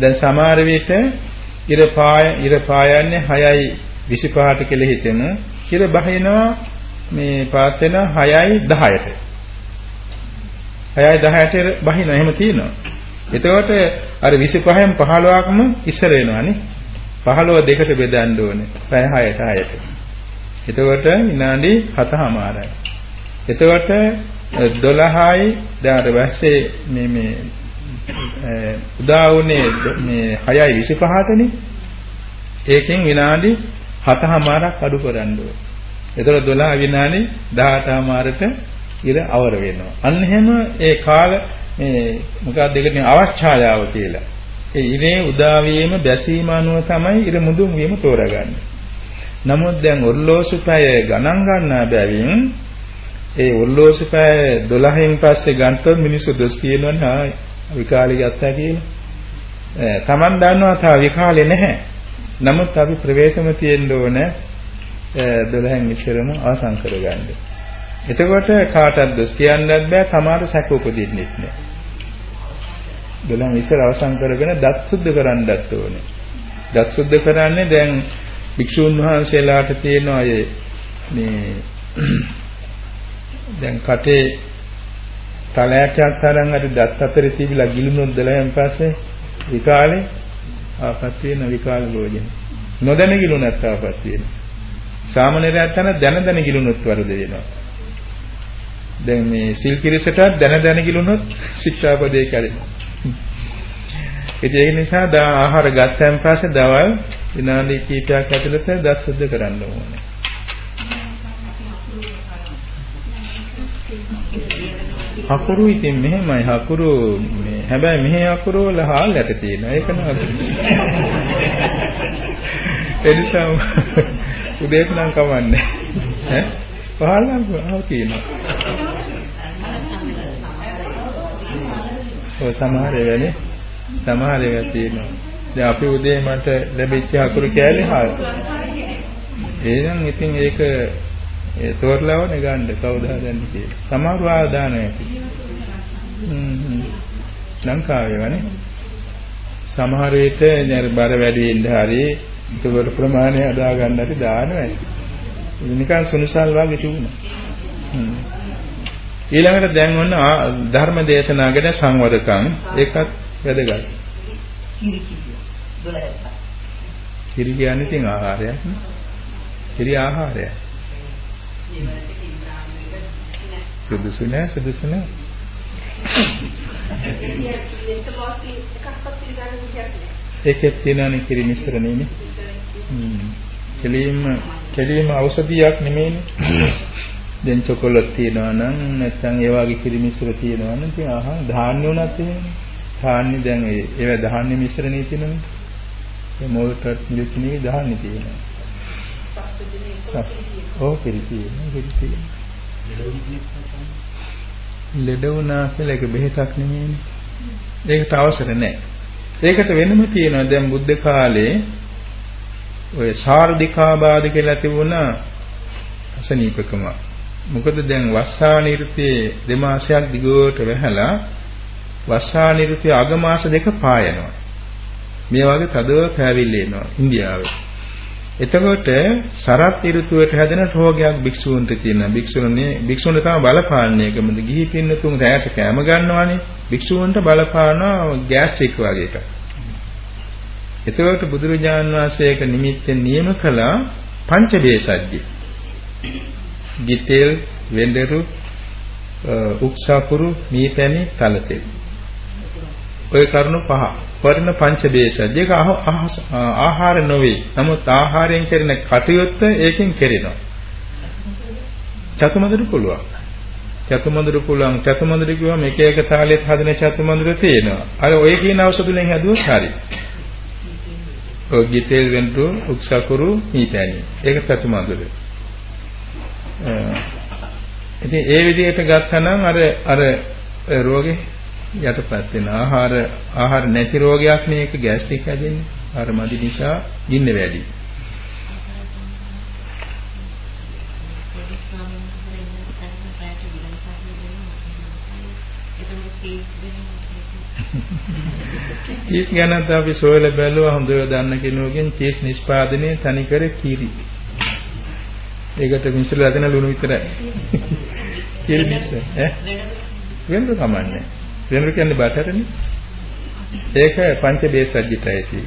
දැන් සමහර විට ඉර පාය ඉර පායන්නේ 6යි 25ට කියලා හිතෙමු. ඉර බහිනවා මේ පාත් වෙන 6යි 10ට. 6යි 10ට බහිනවා එහෙම තියෙනවා. එතකොට අර 25න් 15කම ඉස්සර වෙනවානේ. 15 දෙකට බෙදන්න ඕනේ. පැය 6ට 6ට. එතකොට විනාඩි 7මාරයි. එතකොට 12යි දැන් අර වැස්සේ මේ මේ උදා වුණේ මේ 6යි 25ටනේ. ඒකෙන් විනාඩි 7මාරක් අඩු කරන්න ඕනේ. එතකොට 12 විනාඩි 18මාරට ඉර අවර වෙනවා. අන්න එහෙම ඒ කාල මේ මොකක්ද ඒකට අවශ්‍යායාව කියලා. ඒ ඉරේ උදා වීම බැසීම අනුව තමයි ඉර මුදුන් වීම තෝරගන්නේ. නමුත් දැන් ඔර්ලෝසු පැය ගණන් ගන්නා බැවින් ඒ ඔර්ලෝසු පැය 12න් පස්සේ ගන්නතොත් මිනිස්සු දොස් කියනවනේ ආ විකාලේ ගත්තා කියලා. තමන් දන්නවා තා විකාලේ නැහැ. නමුත් අපි ප්‍රවේශම තියෙන්න ඕන 12න් ඉස්සරම අවසන් කරගන්න. එතකොට කාටවත් දොස් කියන්නත් බෑ තමාට සැක උපදින්නෙත් නෑ. 12න් ඉස්සර අවසන් කරගෙන දත් සුද්ධ කරන්නත් ඕනේ. දත් සුද්ධ කරන්නේ දැන් භික්ෂුන් වහන්සේලාට තියෙන අය මේ දැන් කටේ තලයක්ක් තරම් හරි දත් අතරේ තිබිලා ගිලුනොත් 12න් පස්සේ විකාලේ ආපත් වෙන විකාල භෝජන. නොදැන ගිලුනත් ආපත් වෙන. සාමාන්‍යයෙන් තන දැන දැන ගිලුනොත් වරද වෙනවා. දැන් මේ සිල් කිරිසට දැන දැන ගිලුනොත් ශික්ෂාපදේ කැඩෙනවා. ඉතින් ඒක නිසා දා ආහාර ගත්තන් පස්සේ දවල් විනාඩි කිහිපයක් ඇතුළත දත් සුද්ධ කරන්න ඕනේ. හකුරු ඉතින් මෙහෙමයි. හකුරු මේ හැබැයි මෙහි හකුරු වල හාල් යට තියෙනවා. ඒක නේද? එනිසා උදේට නම් කවන්නේ. ඈ? පහල් නම් ආව තියෙනවා. ඔය සමහර වෙලේ සමහර ඒවා තියෙනවා දැන් අපි උදේ මට ලැබිච්ච හකුරු කෑලි හාල් එහෙනම් ඉතින් ඒක ඒ තෝරලාවනේ ගන්න කවුද හදන්නේ කියලා. සමහරව ආදාන ඇති. හ්ම් ලංකාවේ වනේ. සමහර විට නේද බර වැඩි ඉන්න හරි ඒකට ප්‍රමාණය අදා ගන්න ඇති දානවා. නිකන් සුනිසල් වගේ තිබුණා. හ්ම්. ඊළඟට දැන් ඔන්න ධර්ම දේශනා ගැන සංවදකම්. ඒකත් වැදගත්. කිරි කියන්නේ තින් ආහාරයක් නේ. කිරි ආහාරයක්. සුදුසු නෑ සුදුසු නෑ. ඒකෙත් තියෙනනේ කිරි මිශ්‍රණයනේ කෙලීම කෙලීම ඖෂධියක් නෙමෙයිනේ දැන් චොකලට් තියෙනවා නම් නැත්නම් ඒ වගේ කිරි මිශ්‍ර තියෙනවා නම් ඉතින් ආහා ධාන්‍ය උනත් එහෙමනේ ධාන්‍ය දැන් ඒව ධාන්‍ය මිශ්‍රණේ තියෙනනේ ඒ මොල්ටර් මිල්ක් නේ ධාන්‍ය තියෙනවා ඔව් කිරි තියෙනවා කිරි තියෙනවා ලෙඩ වුණා කියලා ඒක බෙහෙතක් නෙමෙයිනේ. ඒකට අවසර නැහැ. ඒකට වෙනම තියෙනවා දැන් බුද්ධ කාලේ ඔය සාර්ධිකාබාධ කියලා තිබුණා අසනීපකම. මොකද දැන් වස්සානිර්තයේ දෙමාසයක් දිගට වැහලා වස්සානිර්තයේ අගමාස දෙක පායනවා. මේ වගේ තදව පැවිල්ල එනවා ඉන්දියාවේ. එතකොට සරත් ඍතුවට හැදෙන රෝගයක් භික්ෂූන්ට තියෙනවා. භික්ෂුණනේ භික්ෂුන්ට තම බලපාන්නේ කමද ගිහි පින්නතුන් රැයට කැම ගන්නවානේ. භික්ෂූන්ට බලපානවා ගෑස්ට්‍රික් වගේ එකක්. එතකොට බුදුරජාන් වහන්සේ ඒක නිමිත්තෙන් නියම කළා පංච දේශජ්ජි. ගිතෙල්, වෙඬරු, උක්සාකුරු, මීපැණි, තලතෙල්. ඔය කරුණු පහ. වර්ණ පංච දේශජ්ජි ඒක ආහාර නොවේ. නමුත් ආහාරයෙන් කෙරෙන කටයුත්ත ඒකෙන් කෙරෙනවා. චතුමදුරු පුළුවන්. චතුමදුරු පුළුවන්. චතුමදුරු කිව්වම එක එක තාලෙත් හදන චතුමදුරු තියෙනවා. අර ඔය කියන ඖෂධ වලින් හැදුවොත් හරි. ඔය ගිතෙල් වෙන්තු උක්සකුරු මීපැණි. ඒක චතුමදුරු. ඉතින් ඒ විදිහට ගත්තනම් අර අර රෝගේ යටපත් වෙන ආහාර ආහාර නැති රෝගයක් මේක ગેස්ට්‍රික් හැදෙන්නේ. ආහාර මදි නිසා ගින්න වැඩි. චීස් ගැනත් අපි සොයලා බැලුවා හොඳව දන්න කෙනෙකුගෙන් චීස් නිෂ්පාදනයේ තනිකර කිරි. ඒකට මිශ්‍රලා දෙන ලුණු විතරයි. කිරි මිශ්‍ර ඈ වෙනද කමන්නේ. වෙනද කියන්නේ බටරනේ. ඒක පංච බේසජ්ජිතයි.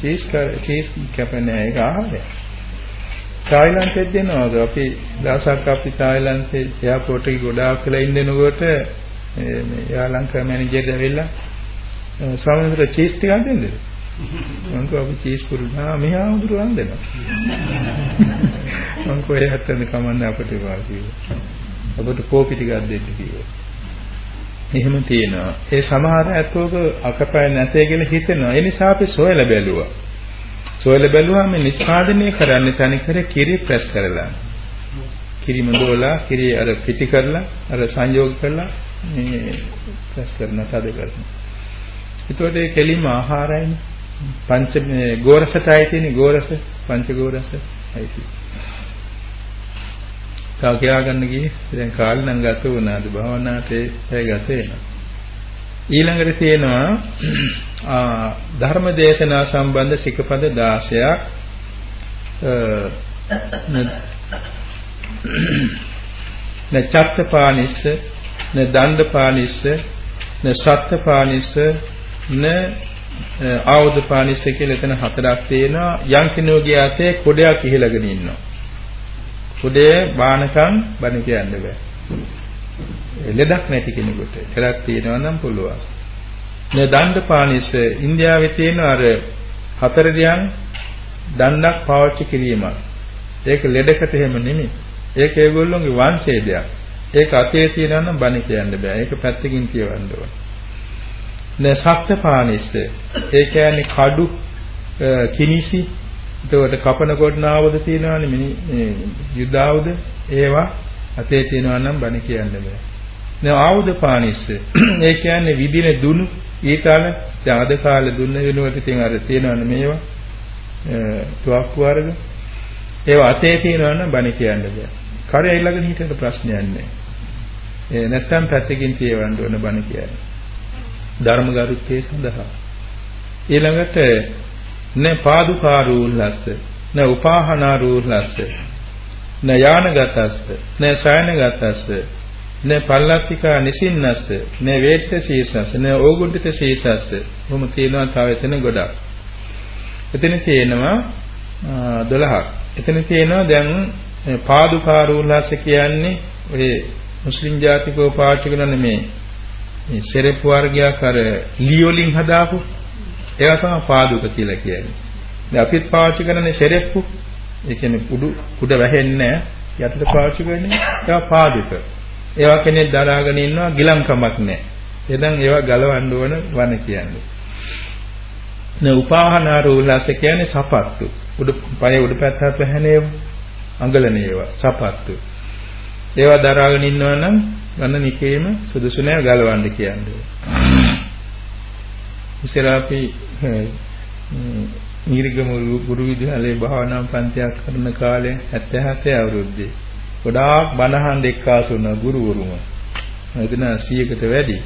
චීස් චීස් කැපෙන්නේ ඒක ආහාරය. තායිලන්තෙත් දෙනවාද අපි දවසක් අපි තායිලන්තේ එයාපෝට් එකේ ගොඩාක් වෙලා ඉන්නකොට මේ යා ලංකා මැනේජර් ඇවිල්ලා ස්වාමීන් වහන්සේ චීස් ටිකක් දෙන්නද? මම කිව්වා අපි චීස් පුරුනා මෙහා උදුරු වන්දනවා. මම කොහේ හත්තද කමන්නේ අපිට ඒවා කිව්වා. අපිට කෝපි ටිකක් දෙන්න කිව්වා. එහෙම තියෙනවා. ඒ සමහර ඇත්තෝක අකපය නැතේ කියලා හිතෙනවා. ඒ නිසා අපි සොයලා බැලුවා. සොයලා බැලුවා මේ නිෂ්පාදනය කරන්නේ තනිකර කිරි ප්‍රෙස් කරලා. කිරි මොදෝලා කිරි අර පිටි කරලා අර සංයෝග කරලා මේ ප්‍රෙස් කරන තද කරනවා. ඒතකොට ඒ කෙලින්ම ආහාරයනේ. පංච මේ ගෝරසටයි තියෙන්නේ ගෝරස පංච ගෝරස අයිති. තව කියා ගන්න ගියේ දැන් කාලේ නම් ගත වුණාද භවනාට ඒ ගත වෙනවා. ඊළඟට තියෙනවා ධර්ම දේශනා සම්බන්ධ සිකපද 16ක් න චත්තපානිස්ස න දණ්ඩපානිස්ස න සත්තපානිස්ස න ආවුද පානිස්ස කියලා එතන හතරක් තියෙනවා. යම් කෙනෙකුගේ අතේ කොඩයක් ඉහළගෙන ඉන්නවා. කොඩේ බානකම් බණ කියන්න බෑ. ලෙඩක් නැති කෙනෙකුට ලෙඩක් තියෙනවා නම් පුළුවන්. මේ දණ්ඩ පානිස්ස ඉන්දියාවේ තියෙන අර හතර දියන් දණ්ඩක් පාවිච්චි කිරීමක්. ඒක ලෙඩකට එහෙම නෙමෙයි. ඒක ඒගොල්ලෝගේ වංශයේ දෙයක්. ඒක අතේ තියෙනවා නම් බණ කියන්න බෑ. ඒක පැත්තකින් කියවන්න ඕනේ. න සක්තපානිස්ස ඒ කියන්නේ කඩු කිනිසි එතකොට කපන කොටනාවද තියෙනවානේ මේ යුද්ධ ආයුධ ඒවා අතේ තියෙනවා නම් බණ කියන්න බෑ. දැන් ආයුධ පානිස්ස ඒ කියන්නේ විදින දුනු ඊතල දැන් අද කාලේ දුන්න වෙනුවට ඉතින් අර තියෙනවනේ මේවා තුවක්කු වර්ග ඒවා අතේ තියෙනවා නම් බණ කියන්න බෑ. කරේ ඊළඟට හිතේට ප්‍රශ්නයක් නැහැ. ඒ නැත්තම් පැත්තකින් තියවන්න ඕන බණ කියන්නේ. ධර්මගරුත්වයේ සඳහා. ඊළඟට න පාදුකාරූල්ලස්ස න උපාහනාරූල්ලස්ස න යානගතස්ස න සයනගතස්ස න පල්ලත්තිකා නිසින්නස්ස න වේත්ත සීසස්ස න ඕගුණ්ඩිත සීසස්ස මොම තියෙනවා තව එතන ගොඩක්. එතන තියෙනවා 12ක් එතන තියෙනවා දැන් පාදුකාරූල්ලස්ස කියන්නේ ඔය මුස්ලිම් ජාතිකෝ පාවිච්චි කරන මේ මේ සෙරෙප්පු වර්ගයක් අර ලී වලින් හදාපු ඒවා තමයි පාදුක කියලා කියන්නේ. දැන් අපිත් පාවිච්චි කරන්නේ සෙරෙප්පු. ඒ කියන්නේ කුඩු කුඩ වැහෙන්නේ යටට පාවිච්චි කරන්නේ ඒවා පාදුක. ඒවා කෙනෙක් දරාගෙන ඉන්නවා ගිලංකමක් නැහැ. එදන් ඒවා ගලවන්න ඕන වන කියන්නේ. න උපාහනාර උල්ලාස කියන්නේ සපත්තු. උඩ පය උඩ පැත්තට වැහෙනේව අඟලන ඒවා සපත්තු. ඒවා දරාගෙන ඉන්නවා නම් ගන්න නිකේම සුදුසු නෑ ගලවන්න කියන්නේ. ඉතින් අපි නීරිගම ගුරු විද්‍යාලයේ භාවනා පන්තියක් කරන කාලේ 77 අවුරුද්දේ ගොඩාක් බණහන් දෙක්කාසුන ගුරුවරුම. එදින 100කට වැඩි.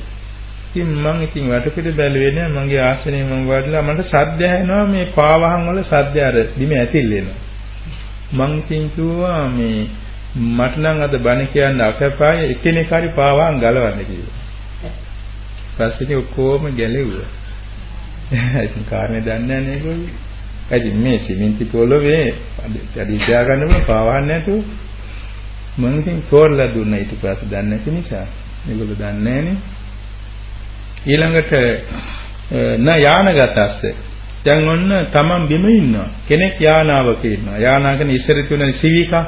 ඉතින් මම ඉතින් වටපිට බැලුවේ නෑ මගේ ආසනේ මම වඩලා මට සද්ද ඇහෙනවා මේ පාවහන් වල සද්ද අර බිම ඇතිල් වෙනවා. මං ඉතින් කිව්වා මේ මට නම් අද බණ කියන්න අකපාය එකිනෙක හරි පාවාන් ගලවන්න කිව්වා. පස්සේ ඔක්කොම ගැලෙව්වා. ඉතින් කාරණේ දන්නේ නැහැ නේ ඒගොල්ලෝ. ඇයි මේ සිමෙන්ති පොළවේ ඇදී තියා ගන්නම පාවහන්න නැතුව මම ඉතින් තෝරලා දුන්නා ඊට පස්සේ දන්නේ නැති නිසා. මේගොල්ලෝ දන්නේ නැහනේ. ඊළඟට න යානගතස්ස දැන් ඔන්න තමන් බිම ඉන්නවා. කෙනෙක් යානාවක ඉන්නවා. යානාගෙන ඉස්සර තුන සිවිකා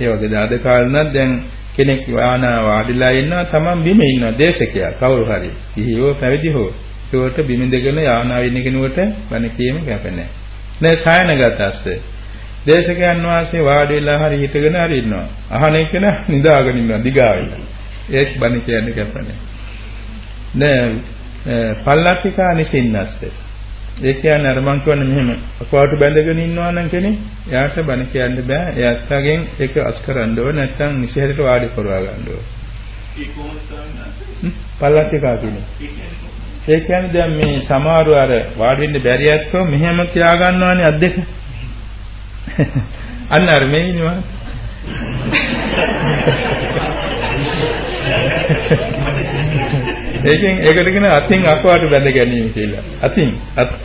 ඒ වගේ අද කාලේ දැන් කෙනෙක් වානා වාඩිලා ඉන්නවා තමන් බිම ඉන්නවා දේශකයා කවුරු හරි. ඉහියෝ පැවිදි හෝ. ඒකට බිම දෙගෙන යානා ඉන්න කෙනෙකුට බණ කීම කැපෙන්නේ නැහැ. සායනගතස්ස. දේශකයන් වහන්සේ වාඩි වෙලා හරි හිටගෙන හරි ඉන්නවා. අහන එක නිදාගෙන ඉන්නවා දිගා වෙලා. ඒත් බණ කියන්නේ කැපෙන්නේ. නෑ පල්ලක්ඛිකා නිසින්නස්ස. ඒ කියන්නේ අර මං කියන්නේ මෙහෙම අකවාට බැඳගෙන ඉන්නවා නම් කෙනෙක් එයාට බණ කියන්න බෑ. එයාත්ගෙන් ඒක අස් කරන්න ඕන නැත්නම් නිසිහැරට වාඩි කරවා ගන්න ඕන. ඒ කොහොමද පල්ලක්ඛිකා කියන්නේ? ඒ කියන්නේ දැන් මේ සමහරව අර වාඩි වෙන්න බැරි ඇත්තෝ මෙහෙම තියා ගන්නවානේ අත් දෙක. අන්න අර මේ ඉන්නවා. ඒකෙන් ඒකට කියන අතින් අකවාට බැඳ ගැනීම කියලා. අතින්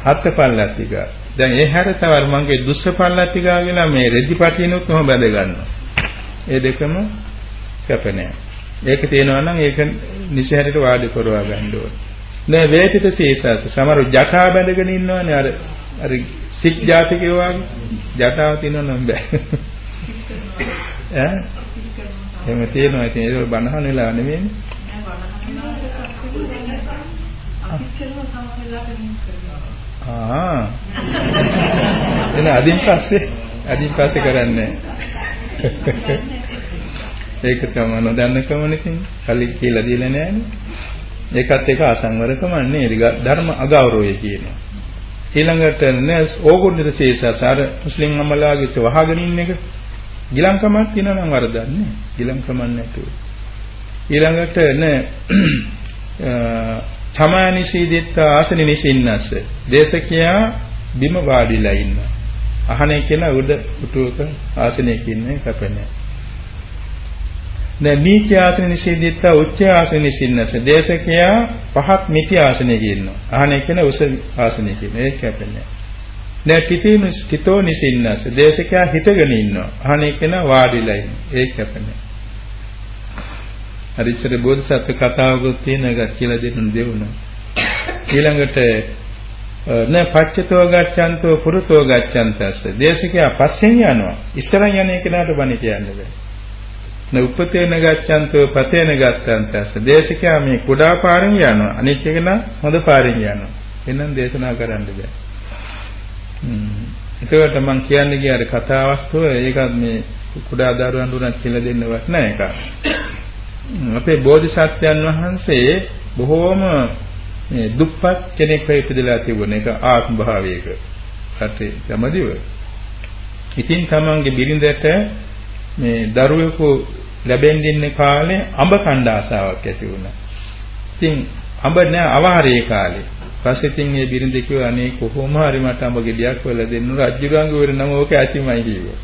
හත් පල්ලත්තිකා. දැන් ඒ හැර තව අර මංගේ දුස්ස පල්ලත්තිකා කියලා මේ රෙදිපටිනුත් කොහොම බැඳ ගන්නවා. ඒ දෙකම කැප නැහැ. ඒක තේනවා නම් ඒක නිසහැරට වාඩි කරවා ගන්න ඕනේ. නෑ වේතිත සීසස සමහර ජටා බැඳගෙන ඉන්නවනේ අර අර සික් ජාතිකයෝ වගේ ජටාව තියෙනව නම් බෑ. ඈ එහෙම තියෙනවා ඉතින් ඒක බනහන වෙලා නෙමෙයිනේ. ආ. එන අදින් පස්සේ අදින් පස්සේ කරන්නේ. ඒක තමයි නොදන්නකමනේ තියෙන්නේ කලින් කියලා දීලා නැහැනේ ඒකත් එක අසංවරකම නෙවෙයි. ධර්ම අගෞරවය කියනවා ඊළඟට නෑස් ඕගොල්ලෝ ශේෂසාර මුස්ලිම් අමලාගේ වහගෙන ඉන්න එක. ගිලංකමක් කියනවා නම් වරදක් නෑ ගිලංකමක් නැතුව. ඊළඟට නෑ තමානිසීදිත්ත ආසන නිසින්නස්ස. දේශකයා බිම වාඩිලා ඉන්න අහනේ කියලා උඩ උටුවක ආසනයක ඉන්නේ කපන්නේ දැන් නීච ආසන නිසිදිත්ත උච්ච ආසන නිසින්නස්ස. දේශකයා පහත් මිති ආසනයක ඉන්නවා. අහනේ කියලා උස ආසනයක ඉන්නේ ඒක කැපෙන්නේ දැන් පිටිනු කිතෝ නිසින්නස්ස. දේශකයා හිටගෙන ඉන්නවා. අහනේ කියලා වාඩිලා ඉන්නේ ඒක කැපෙන්නේ අර ඉස්සර බෝධිසත්ව කතාවකුත් තියෙන එක කියලා දෙන්න දෙවුණා. ඊළඟට න පච්චතෝ ගච්ඡන්තෝ පුරතෝ ගච්ඡන්තස්ස දේශකයා පස්සෙන් යනවා. ඉස්සරහින් යන කෙනාට බණ කියන්න බෑ. න උපතේන ගච්ඡන්තෝ පතේන ගච්ඡන්තස්ස දේශකයා මේ කුඩා පාරෙන් යනවා. අනිත් කෙනා හොඳ පාරෙන් යනවා. එන්නම් දේශනා කරන්න බෑ. ඒකට මම කියන්නේ ගිය අර කතා වස්තුව ඒකත් මේ කුඩා දරුවන් දුන්නත් කියලා දෙන්නවත් නෑ ඒක. අපේ බෝධිසත්වයන් වහන්සේ බොහෝම මේ දුප්පත් කෙනෙක් වෙ ඉපදලා තිබුණ එක ආත්ම භාවයක රටේ යමදිව. ඉතින් තමන්ගේ බිරිඳට මේ දරුවෙකු ලැබෙන්න ඉන්න කාලේ අඹ කණ්ඩ ආසාවක් ඇති වුණා. ඉතින් අඹ නෑ අවාරයේ කාලේ. පස්සේ ඉතින් මේ බිරිඳ කිව්වා අනේ කොහොම හරි මට අඹ ගෙඩියක් වෙලා දෙන්න රජුගංග වෙර නම ඕක ඇතිමයි කිව්වා.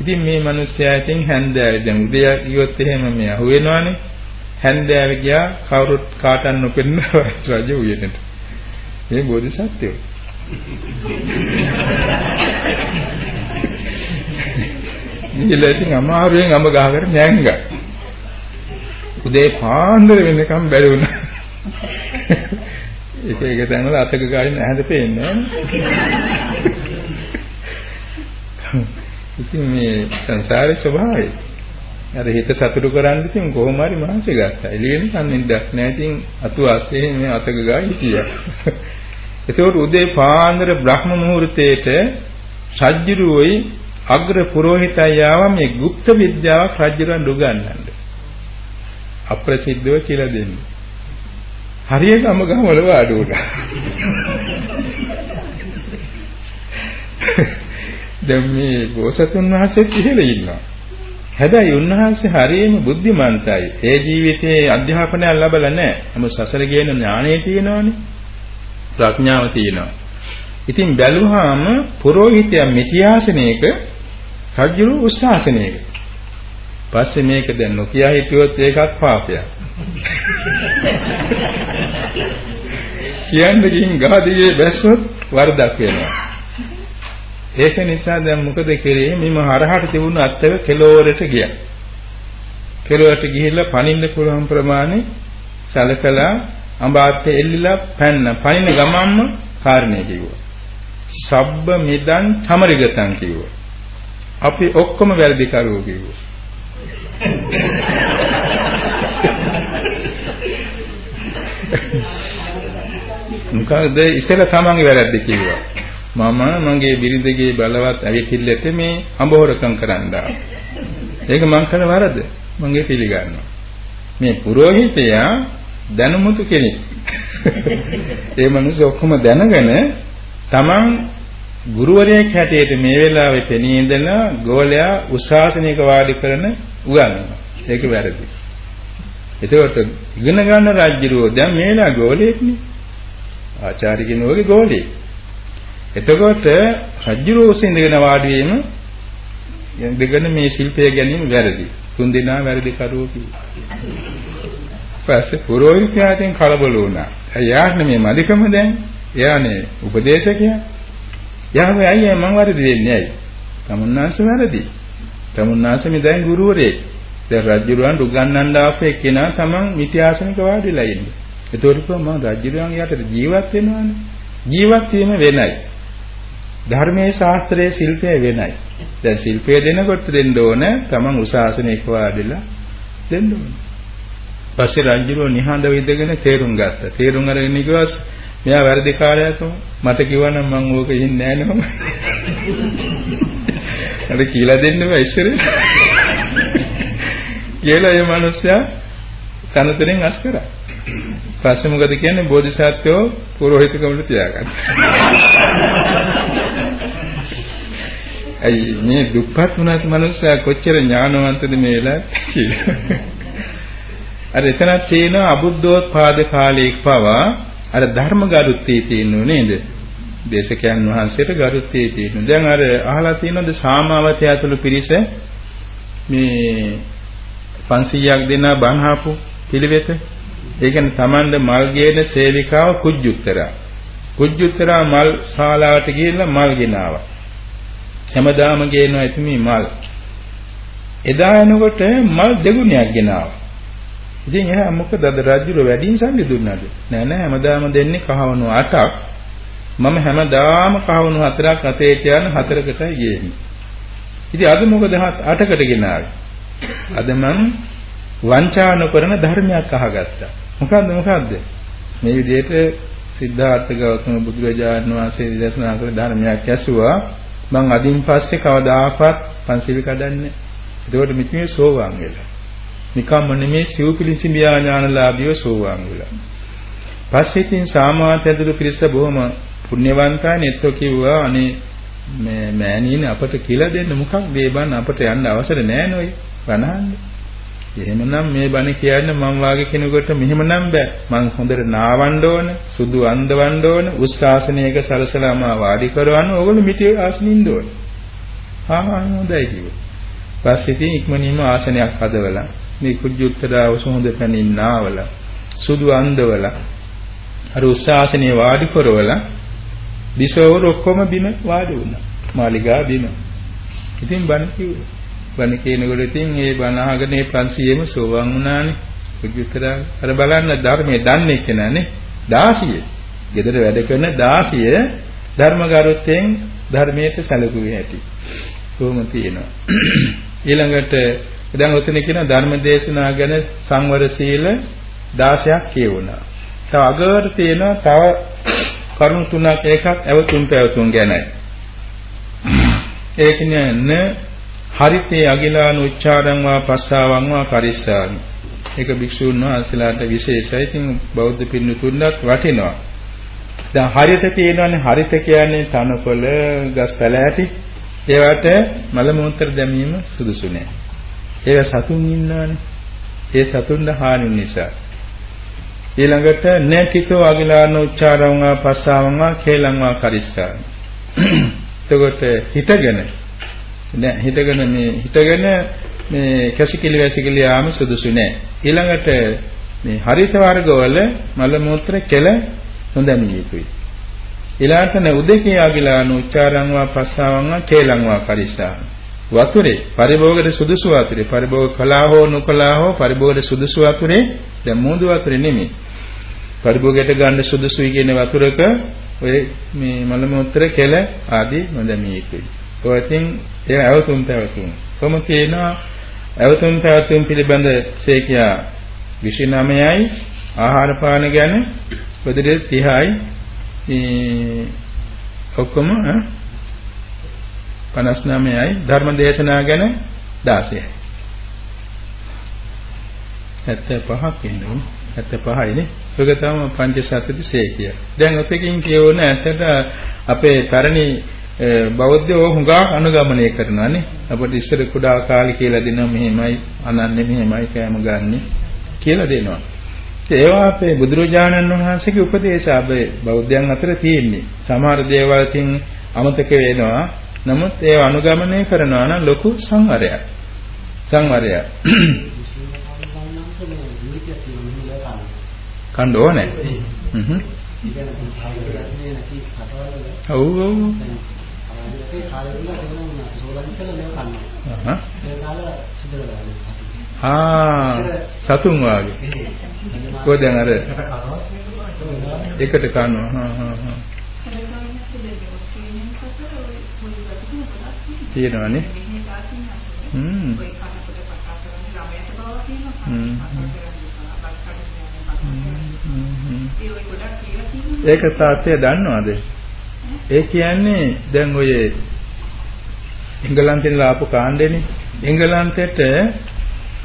ඉතින් මේ මිනිස්යා ඉතින් හැන්දෑවේ දැන් උදේ ගියොත් එහෙම මේ අහු වෙනවනේ. හැන්දෑවේ ගියා කවුරුත් කාටන් නොපෙන්න රජ උයනට. මේ බෝධිසත්වයෝ. ඊළඟ ඉතින් අමාරුවෙන් අම ගහකට නැංගා. උදේ පාන්දර වෙනකම් බැරි වුණා. ඒක ඒක තැන්වල අතක ගාගෙන ඇහැද පේන්නේ ඉතින් මේ සංසාරේ ස්වභාවය. අර හිත සතුටු කරන්න ඉතින් කොහොම හරි මහන්සි ගත්තා. එළියෙන් සම්නිද්දක් නැහැ. ඉතින් අතු ආසේ මේ අතක ගා හිටියා. එතකොට උදේ පාන්දර බ්‍රහ්ම මුහූර්තයේට සජ්ජිරුවයි අග්‍ර පුරোহিතය ආවා මේ গুপ্ত විද්‍යාවක් රජුරන් ඩුගන්නන්න. අප්‍රසිද්ධව කියලා දෙන්නේ. හරියටම ගමවල වාඩි වුණා. දැන් මේ බෝසතුන් වහන්සේත් ඉහළ ඉන්නවා. හැබැයි උන්වහන්සේ හරියම බුද්ධිමන්තයි. ඒ ජීවිතයේ අධ්‍යාපනයක් ලැබලා නැහැ. නමුත් සසර ගේන ඥාණය තියෙනවානේ. ප්‍රඥාව තියෙනවා. ඉතින් බැලුවාම පුරোহিතයා මිත්‍යාසනයක රජුරු උස්සාසනයක. පස්සේ මේක දැන් නොකිය හිටියොත් ඒකත් පාපයක්. කියන්නේ ගින් ගහදියේ බැස්සොත් වරදක් වෙනවා. ඒක නිසා දැන් මොකද කෙරේ මෙම හරහට තිබුණු අත්තක කෙලවරට ගියා. කෙලවරට ගිහිල්ලා පනින්න පුළුවන් ප්‍රමාණය සැලකලා අඹාත්තේ එල්ලිලා පැන්න. පනින්න ගමන්ම කාරණේ කිව්වා. සබ්බ මිදං තමරිගතං කිව්වා. අපි ඔක්කොම වැරදි කරුවෝ කිව්වා. මොකද ඉස්සෙල්ලා තමන්ගේ වැරද්ද කිව්වා. මම මගේ බිරිඳගේ බලවත් ඇවිතිල්ලට මේ අඹහොරකම් කරන්න ඒක මං කරන වරද මගේ පිළිගන්නවා මේ පුරোহিතයා දැනුමුතු කෙනෙක්. ඒ මිනිස්සු ඔක්කොම දැනගෙන තමන් ගුරුවරයෙක් හැටියට මේ වෙලාවේ පෙනී ඉඳලා ගෝලයා උශාසනයක වාඩි කරන උගන්වනවා. ඒක වැරදි. එතකොට ඉගෙන ගන්න රාජ්‍යරුවෝ දැන් මේලා ගෝලයෙක්නේ. ආචාර්ය කෙනෙකුගේ ගෝලයෙක්. එතකොට රාජ්‍යරුවෝ ඉඳගෙන වාඩි වීම දෙගන මේ ශිල්පය ගැනීම වැරදි. තුන් දෙනා වැරදි කරුවෝ කිව්වා. පස්සේ පුරෝහිතයාගෙන් කලබල වුණා. එයාට මේ මදිකම දැන් එයානේ උපදේශකයා. යාවේ අයියා මං වැරදි වෙන්නේ ඇයි? තමුන්නාස වැරදි. තමුන්නාස මේ දැන් ගුරුවරයෙක්. දැන් රජුරුවන් උගන්වන්න ආපු එක්කෙනා තමන් මිත්‍යාසනික වාඩිලා ඉන්නේ. ඒතකොට කොහොම මම රජුරුවන් යටට ජීවත් වෙනවනේ. ජීවත් වීම වෙනයි. ධර්මයේ ශාස්ත්‍රයේ ශිල්පයේ වෙනයි. දැන් ශිල්පය දෙනකොට දෙන්න ඕන තමන් උසාසනයක වාඩිලා දෙන්න ඕන. පස්සේ රජුරුව නිහඬව ඉඳගෙන තේරුම් ගත්තා. තේරුම් අරගෙන කිව්වා මෙයා වැරදි කාර්යයක්ම මට කිව්වනම් මං ඕක ඉන්නේ නැහැ නම. අර කියලා දෙන්න බෑ ඉස්සරේ. කියලා ඒ මිනිස්සයා තනතුරෙන් අස් කරා. පස්සේ මොකද කියන්නේ බෝධිසත්වෝ පුරোহিতකමට තියාගන්න. අයි මේ දුප්පත් වුණත් මිනිස්සයා කොච්චර ඥානවන්තද මේ වෙලාවට කියලා. අර එතනක් තියෙනවා අබුද්ධෝත්පාද කාලයක පවා අර ධර්ම ගරුත්වයේ තියෙනු නේද? දේශකයන් වහන්සේට ගරුත්වයේ තියෙනු. දැන් අර අහලා තියෙනවද සාමාවතය ඇතුළු පිරිස මේ 500ක් දෙනා බණහාපු පිළිවෙත. ඒ කියන්නේ Tamande මල් ගේන සේවිකාව කුජ්ජුත්තරා. කුජ්ජුත්තරා මල් ශාලාවට ගිහිල්ලා මල් ගෙනාවා. හැමදාම ගේනවා එතුමි මල්. එදා එනකොට මල් දෙගුණයක් ගෙනාවා. ඉතින් එහා මොකද අද රජුර වැඩිම සල්ලි දුන්නාද? නෑ නෑ හැමදාම දෙන්නේ කහවණු 8ක්. මම හැමදාම කහවණු 4ක් අතේ තියන 4කටයි ගේන්නේ. ඉතින් අද මොකද 8කට ගෙනාවේ? අද මං වංචා නොකරන ධර්මයක් අහගත්තා. මොකද්ද මොකද්ද? මේ විදිහට සිද්ධාර්ථ ගෞතම බුදුරජාණන් වහන්සේ දේශනා කළ ධර්මයක් ඇසුවා. මං අදින් පස්සේ කවදාකවත් පන්සිල් කඩන්නේ. ඒකට මිත්‍යේ සෝවාන් වෙලා. නිකම්ම නෙමේ සිව්පිලිසිඹියා ඥානලාභියව සෝවාන් වෙලා. පස්සේ ඉතින් සාමාන්‍ය ඇතුළු පිරිස බොහොම පුණ්‍යවන්තයි නෙත්තු කිව්වා අනේ මේ මෑණියනේ අපට කියලා දෙන්න මොකක් මේ බණ අපට යන්න අවසර නැහැ නෝයි වනහන්නේ. එහෙමනම් මේ බණ කියන්නේ මම වාගේ කෙනෙකුට මෙහෙමනම් බෑ. මං හොඳට නාවන්න ඕන, සුදු අන්දවන්න ඕන, උස්සාසනයක සලසලාම වාඩි කරවන්න ඕගොල්ලෝ මිටි ආසනින්න ඕන. ආ හොඳයි කිව්වා. පස්සේ ඉතින් ඉක්මනින්ම ආසනයක් හදවලා මේ කුජුත්තරාව සුහුඳ පැනින් නාවල සුදු අන්දවල අර උස්සාසනයේ වාඩි කරවලා දිසවර ඔක්කොම බිම වාඩි වුණා මාලිගා බිම ඉතින් බණ කිව්වා බණ කියනකොට ඉතින් ඒ බණ අහගෙන මේ 500ෙම සෝවන් වුණානේ. කුජුත්තරා අර බලන්න ධර්මයේ දන්නේ කෙනානේ. 16 ගෙදර වැඩ කරන 16 ධර්මගරුත්වයෙන් ධර්මයට සැලකුවේ ඇති කොහොම තියෙනවා? ඊළඟට දැන් ඔතන කියන ධර්මදේශනා ගැන සංවර සීල 16ක් කියවුණා. තව අගට තියෙනවා තව කරුණු තුනක්. එකක් ඇවතුම් පැවතුම් ගැනයි. ඒ කියන්නේ හරිතේ අගිලාන උච්චාරං වා පස්සාවං වා කරිස්සාමි. ඒක භික්ෂුන් වහන්සේලාට විශේෂයි. ඉතින් බෞද්ධ පිරිනුතුන්වත් වටිනවා. දැන් හරිත කියනවානේ හරිත කියන්නේ තනකොළ, ගස් පැලෑටි. ඒවට මල මූත්‍ර දැමීම සුදුසු නෑ. ඒක සතුන් ඉන්නවනේ. ඒ සතුන්ට හානි නිසා. ඊළඟට නැකිතෝ අගිලාන උච්චාරං වා පස්සාවං වා කේලං වා කරිස්කාන. එතකොට හිතගෙන නෑ හිතගෙන මේ හිතගෙන මේ කැසිකිලි වැසිකිලි යාම සුදුසු නෑ. ඊළඟට මේ හරිත වර්ගවල මල මූත්‍ර කෙල නොදැමිය යුතුයි. ඊළඟට න උදේකේ අගිලාන උච්චාරං වා පස්සාවං වා කේලං වා කරිස්කාන. වතුරේ පරිභෝගයට සුදුසු වතුරේ පරිභෝග කළා හෝ නොකළා හෝ පරිභෝගයට සුදුසු වතුරේ දැන් මෝදු වතුරේ නෙමෙයි පරිභෝගයට ගන්න සුදුසුයි කියන වතුරක ඔය මේ මල මුත්‍ර කෙල ආදී නොදැමිය යුතුයි. ඔයකින් ඒ අවතුම් පැවතුම්. කොහොම කියනවා අවතුම් පැවතුම් පිළිබඳ සේකියා 29යි ආහාර පාන ගැන පොදේ 30යි මේ ඔක්කොම 59යි ධර්ම දේශනා ගැන 16යි 75ක් වෙනවා 75යි නේ. ඔක තමයි පංචසත්‍ති සේකිය. දැන් ඔතකින් කියවන ඇත්තට අපේ පැරණි බෞද්ධයෝ හුඟා අනුගමනය කරනවානේ. අපිට ඉස්සර කුඩා කාලේ කියලා දෙනවා මෙහෙමයි අනන්නේ මෙහෙමයි කෑම ගන්නෙ කියලා දෙනවා. ඒවා අපේ බුදුරජාණන් වහන්සේගේ උපදේශ අපේ බෞද්ධයන් අතර තියෙන්නේ. සමහර දේවල් තින් අමතක වෙනවා. නමුත් ඒව අනුගමනය කරනවා නම් ලොකු සංවරයක්. සංවරයක්. කන්න ඕනේ. හ්ම්. ඔව් ඔව්. ආ සතුන් වාගේ. කොහෙද දැන් අර එකට කනවා. හා හා හා. තියෙනවනේ. හ්ම්. ඒක තාත්තේ දන්නවද? ඒ කියන්නේ දැන් ඔය එංගලන්තෙන් ආපු කාණ්ඩේනේ. එංගලන්තෙට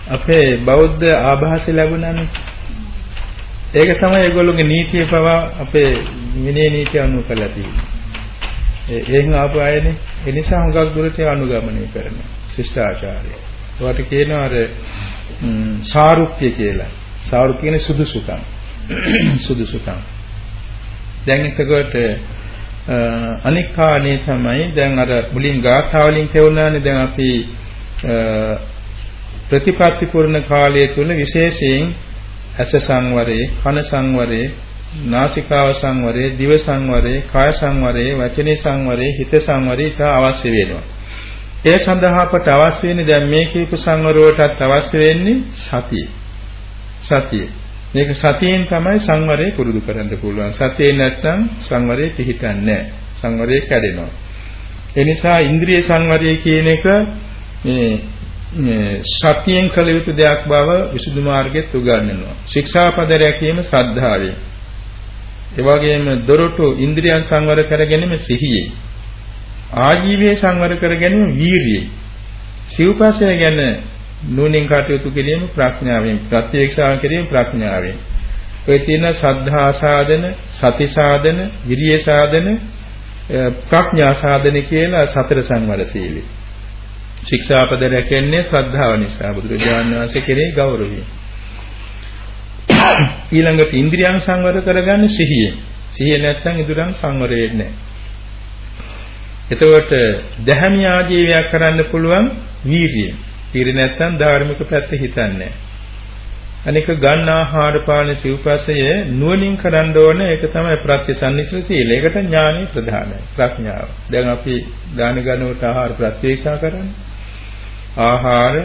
අපේ බෞද්ධ ආభాසය ලැබුණානේ. ඒක තමයි ඒගොල්ලෝගේ නීතිය පවා අපේ විනය නීතිය අනුව කරලා තියෙන්නේ. ඒ එහෙන් ආපු අයනේ. ඒ නිසා හුඟක් දුරට අනුගමනය කරනවා. ශිෂ්ටාචාරය. ඒවට කියනවා අර සාරුප්‍ය කියලා. සාරුප්‍ය කියන්නේ සුදුසුකම්. සුදුසුකම්. දැන් එතකොට අනික් කාණේ තමයි දැන් අර මුලින් ගාථා වලින් කියවුණානේ දැන් අපි ප්‍රතිපත්ති පුරණ කාලය තුල විශේෂයෙන් ඇස සංවරේ, කන සංවරේ, නාසිකාව සංවරේ, දිව සංවරේ, කාය සංවරේ, වචනේ සංවරේ, හිත සංවරේ ඉතා අවශ්‍ය වෙනවා. ඒ සඳහා අපට අවශ්‍ය වෙන්නේ දැන් මේ කීප සංවරවලටත් අවශ්‍ය වෙන්නේ සතිය. සතිය. මේක සතියෙන් තමයි සංවරය පුරුදු කරන්න පුළුවන්. සතියේ නැත්නම් සංවරය පිහිටන්නේ නැහැ. සංවරය කැඩෙනවා. ඒ නිසා ඉන්ද්‍රිය සංවරය කියන එක මේ මේ සතියෙන් කළ යුතු දෙයක් බව විසුද්ධි මාර්ගයේ උගන්වනවා. ශික්ෂාපද රැකීම ශ්‍රද්ධාවෙන්. ඒ වගේම දොරටු ඉන්ද්‍රියන් සංවර කර ගැනීම සිහියෙන්. ආජීවයේ සංවර කර ගැනීම වීරියෙන්. සිව්පසය ගැන නුවණින් කටයුතු කිරීම ප්‍රඥාවෙන් ප්‍රත්‍යක්ෂාව කිරීම ප්‍රඥාවෙන්. ඔය තියෙන සද්ධා සාධන සති සාධන විරිය සාධන ප්‍රඥා සාධන කියලා සතර සංවර සීලී ශික්ෂාපද රැකෙන්නේ ශ්‍රද්ධාව නිසා බුදුරජාණන් වහන්සේ කෙරෙහි ගෞරවයෙන්. ඊළඟට ඉන්ද්‍රියන් සංවර කරගන්නේ සිහියෙන් සිහිය නැත්නම් ඉදurang සංවර වෙන්නේ නැහැ. එතකොට දැහැමි ආජීවයක් කරන්න පුළුවන් වීරියෙන් ඊට නැත්තම් ධාර්මික පැත්ත හිතන්නේ අනික ගන්න ආහාර පාන සිව්පසය නුවණින් කරන්න ඕන ඒක තමයි ප්‍රත්‍යසන්නිච්ච සීල. ඒකට ඥානෙ ප්‍රධානයි. ප්‍රඥාව. දැන් අපි දාන ගන්නවට ආහාර ප්‍රත්‍යක්ෂා කරන්නේ. ආහාර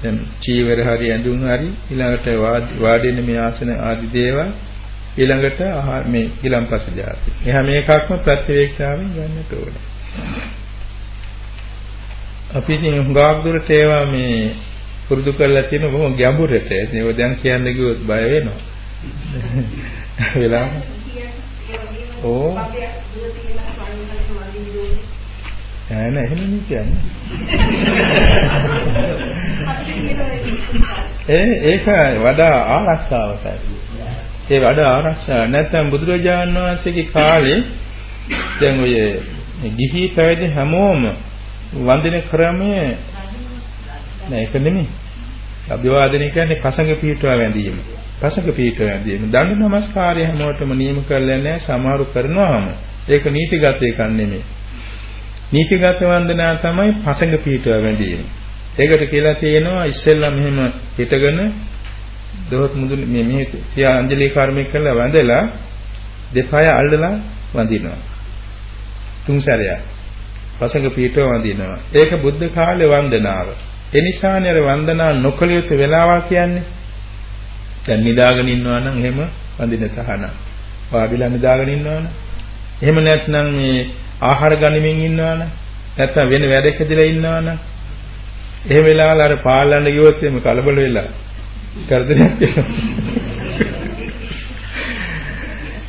දැන් චීවර හරි ඇඳුම් හරි ඊළඟට වාඩින මේ ආසන ආදි දේවල් ඊළඟට ආහාර මේ ඊළම්පස જાති. එහා මේකක්ම ප්‍රත්‍යවේක්ෂාවෙන් ගන්නට ඕනේ. අපි ඉතින් හුඟක් දුරට ඒවා මේ පුරුදු කරලා තියෙන බොහොම ගැඹුරට. ඉතින් ඒක දැන් කියන්න ගියොත් බය වෙනවා. වෙලා ඕ නෑ නෑ එහෙම නෙවෙයි කියන්නේ. ඒ ඒක වඩා ආරක්ෂාවටයි. ඒ වඩා ආරක්ෂා නැත්නම් බුදුරජාණන් වහන්සේගේ කාලේ දැන් ඔය ගිහි පැවිදි හැමෝම වන්දන ක්‍රමය නෑ ඒක නෙමෙයි. අභිවාදනය කියන්නේ පසඟ පීඨුව වැඳීම. පසඟ පීඨුව වැඳීම. දඬු නමස්කාරය හැමෝටම නියම කරලා නැහැ සමහරු කරනවාම. ඒක නීතිගත එකක් නෙමෙයි. නීතිගත වන්දනා තමයි පසඟ පීඨුව වැඳීම. ඒකට කියලා තියෙනවා ඉස්සෙල්ලා මෙහෙම හිටගෙන දොහොත් මුදුන මේ මෙහෙ තියා අංජලි කර්මයක් කරලා වැඳලා දෙපය අල්ලලා වඳිනවා. තුන් සැරයක්. පසඟ පීඨව වඳිනවා. ඒක බුද්ධ කාලේ වන්දනාව. ඒ නිසානේ අර වන්දනා නොකළ යුතු වෙලාවක් කියන්නේ. දැන් නිදාගෙන ඉන්නවා නම් එහෙම වඳින තහනම්. වාඩිලා නිදාගෙන ඉන්නවා නම්. එහෙම නැත්නම් මේ ආහාර ගනිමින් ඉන්නවා නම්. නැත්නම් වෙන වැඩකදලා ඉන්නවා නම්. එහෙම වෙලාවල අර පාලන්න ගියොත් එimhe කලබල වෙලා කරදරයක් වෙනවා.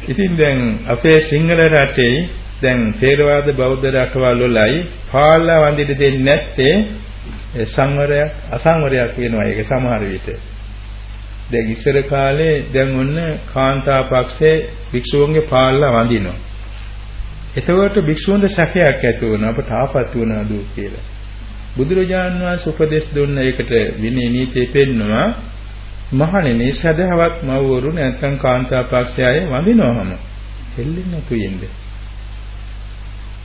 ඉතින් දැන් අපේ සිංහල රටේ දැන් ථේරවාද බෞද්ධ රටවල් වලයි පාලා වන්දිට දෙන්නේ නැත්තේ සංවරයක් අසංවරයක් වෙනවා ඒක සමහර විට. දැන් ඉස්සර කාලේ දැන් ඔන්න කාන්තා පක්ෂයේ භික්ෂුවන්ගේ පාල්ලා වඳිනවා. එතකොට භික්ෂුවන්ට සැකයක් ඇති වුණා අපට ආපත් වුණාද කියලා. බුදුරජාණන් වහන්සේ උපදෙස් දුන්න එකට විනය නීතිය පෙන්නවා මහණෙනි සදහවත් මව්වරු නැත්නම් කාන්තා පක්ෂයය වඳිනවම හෙල්ලෙන්නේ නැතු ඉන්නේ.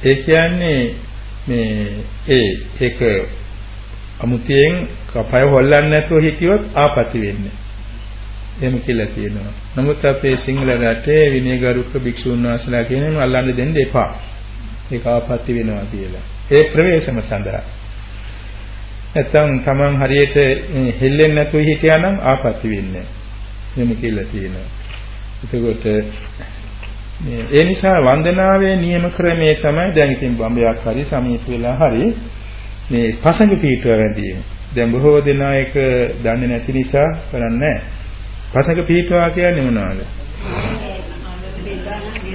ඒ කියන්නේ මේ ඒ ඒක අමුතියෙන් කපය හොල්ලන්නේ නැතුව හිටියොත් ආපති වෙන්නේ. එහෙම කියලා කියනවා. නමුත් අපේ සිංහල රටේ විනයගරුක භික්ෂුන් වහන්සේලා කියනවා අල්ලන්න දෙන්න එපා. ඒක ආපති වෙනවා කියලා. ඒ ප්‍රවේශම සඳහා. නැත්තම් Taman හරියට හෙල්ලෙන්නේ නැතුව හිටියානම් ආපති වෙන්නේ. එහෙම කියලා කියනවා. එතකොට ඒ නිසා වන්දනාවේ නියම ක්‍රමයේ තමයි දැන් ඉතින් බම්බයක් හරි සමීප වෙලා හරි මේ පසඟ පීඨුව වැඩිම. දැන් බොහෝ දෙනා ඒක දන්නේ නැති නිසා කරන්නේ නැහැ. පසඟ පීඨුවා කියන්නේ මොනවද?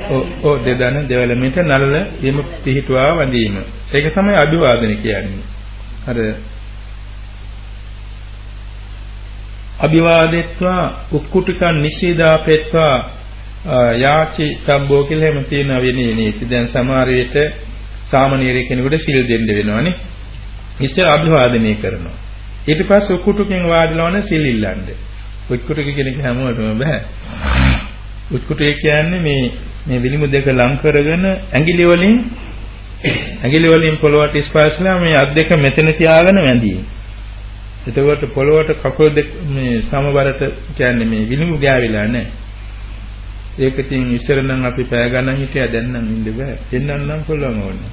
ඔව් ඔව් දෙදන දෙවලමිට නළල හිම පිහිටුවා වඳීම. ඒක තමයි අභිවාදන කියන්නේ. අර අභිවාදෙත්වා උක්කුටිකන් නිසීදාපෙත්වා යාචි තබ්බෝ කියලා එහෙම තියෙන වෙන්නේ නේද? දැන් සමහර විට සාමනීර කෙනෙකුට සිල් දෙන්න වෙනවනේ. ඉස්සර අභිවාදනය කරනවා. ඊට පස්සේ උකුටුකින් වාඩිලවන සිල් ඉල්ලන්නේ. උකුටුක කෙනෙක් හැමෝටම බෑ. උකුටුක කියන්නේ මේ මේ විලිමු දෙක ලං කරගෙන ඇඟිලි වලින් ඇඟිලි වලින් පොළොවට ස්පර්ශලා මේ අත් දෙක මෙතන තියාගෙන වැඳීම. එතකොට පොළොවට කකුල් දෙක මේ සමබරට කියන්නේ මේ විලිමු ගෑවිලා නැහැ. ඒක ඉතින් ඉස්සර නම් අපි පෑ ගණන් හිටියා දැන් නම් ඉන්න බෑ. දෙන්නන් නම් පුළුවන් ඕනේ.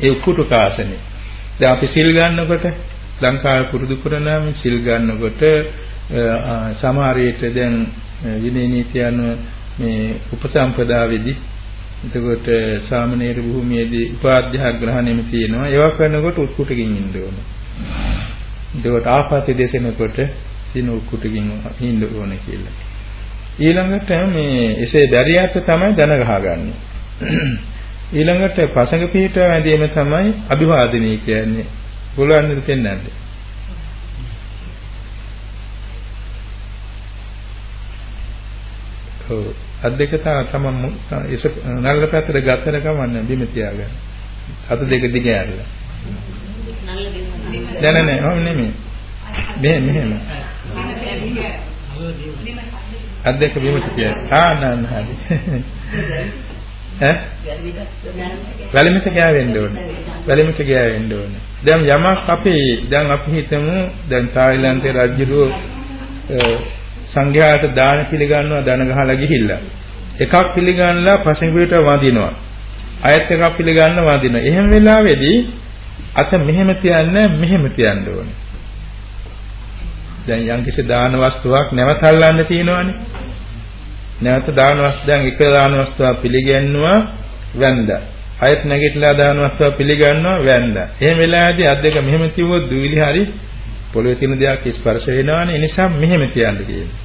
ඒ උකුටු කාසනේ. දැන් අපි සිල් ගන්නකොට ලංකාවේ පුරුදු කරනාම සිල් ගන්නකොට සමහර විට දැන් විනය නීතිය අනුව මේ උපසම්පදාවේදී එතකොට සාමනීර භූමියේදී උපාධ්‍යාය ග්‍රහණයම තියෙනවා. ඒවා කරනකොට උත්කුටකින් ඉන්න ඕනේ. එතකොට ආපත්‍ය දේශනකොට දින උත්කුටකින් ඉන්න ඕනේ කියලා. ඊළඟට මේ එසේ දැරියට තමයි දන ගහගන්නේ. ඊළඟට පසඟ පිහිට වැඳීම තමයි අභිවාදනය කියන්නේ. පුළුවන් නේද පෙන්වන්න? ඔව් අත් දෙක තමයි ඉස නල්ල පැත්තට ගත්තර කමන්න බිම තියාගන්න. අත දෙක දිග ඇරලා. නල්ල බිම. නෑ නෑ ඔව් නෙමෙයි. මෙහෙම මෙහෙම. අත් දෙක බිමට තියන්න. ආ නන්න හරි. ඈ? වැලිමිට ගෑවෙන්න ඕනේ. වැලිමිට ගෑවෙන්න ඕනේ. දැන් යමක් අපි දැන් අපි හිතමු දැන් තායිලන්තේ රජුරෝ සංඝයාට දාන පිළිගන්නවා දන ගහලා ගිහිල්ලා. එකක් පිළිගන්නලා පසෙන් පිට වඳිනවා. අයත් එකක් පිළිගන්න වඳිනවා. එහෙම වෙලාවේදී අත මෙහෙම තියන්න මෙහෙම තියන්න ඕනේ. දැන් යම්කිසි දාන වස්තුවක් නැවත අල්ලන්න තියෙනවානේ. නැවත දාන වස්තු දැන් එක දාන වස්තුවක් පිළිගන්නවා වැන්දා. අයත් නැගිටලා දාන වස්තුවක් පිළිගන්නවා වැන්දා. එහෙම වෙලාවදී අත් දෙක මෙහෙම තියුවොත් දුවිලි හරි පොළවේ තියෙන දෙයක් ස්පර්ශ වෙනවානේ. ඒ නිසා මෙහෙම තියන්න කියනවා.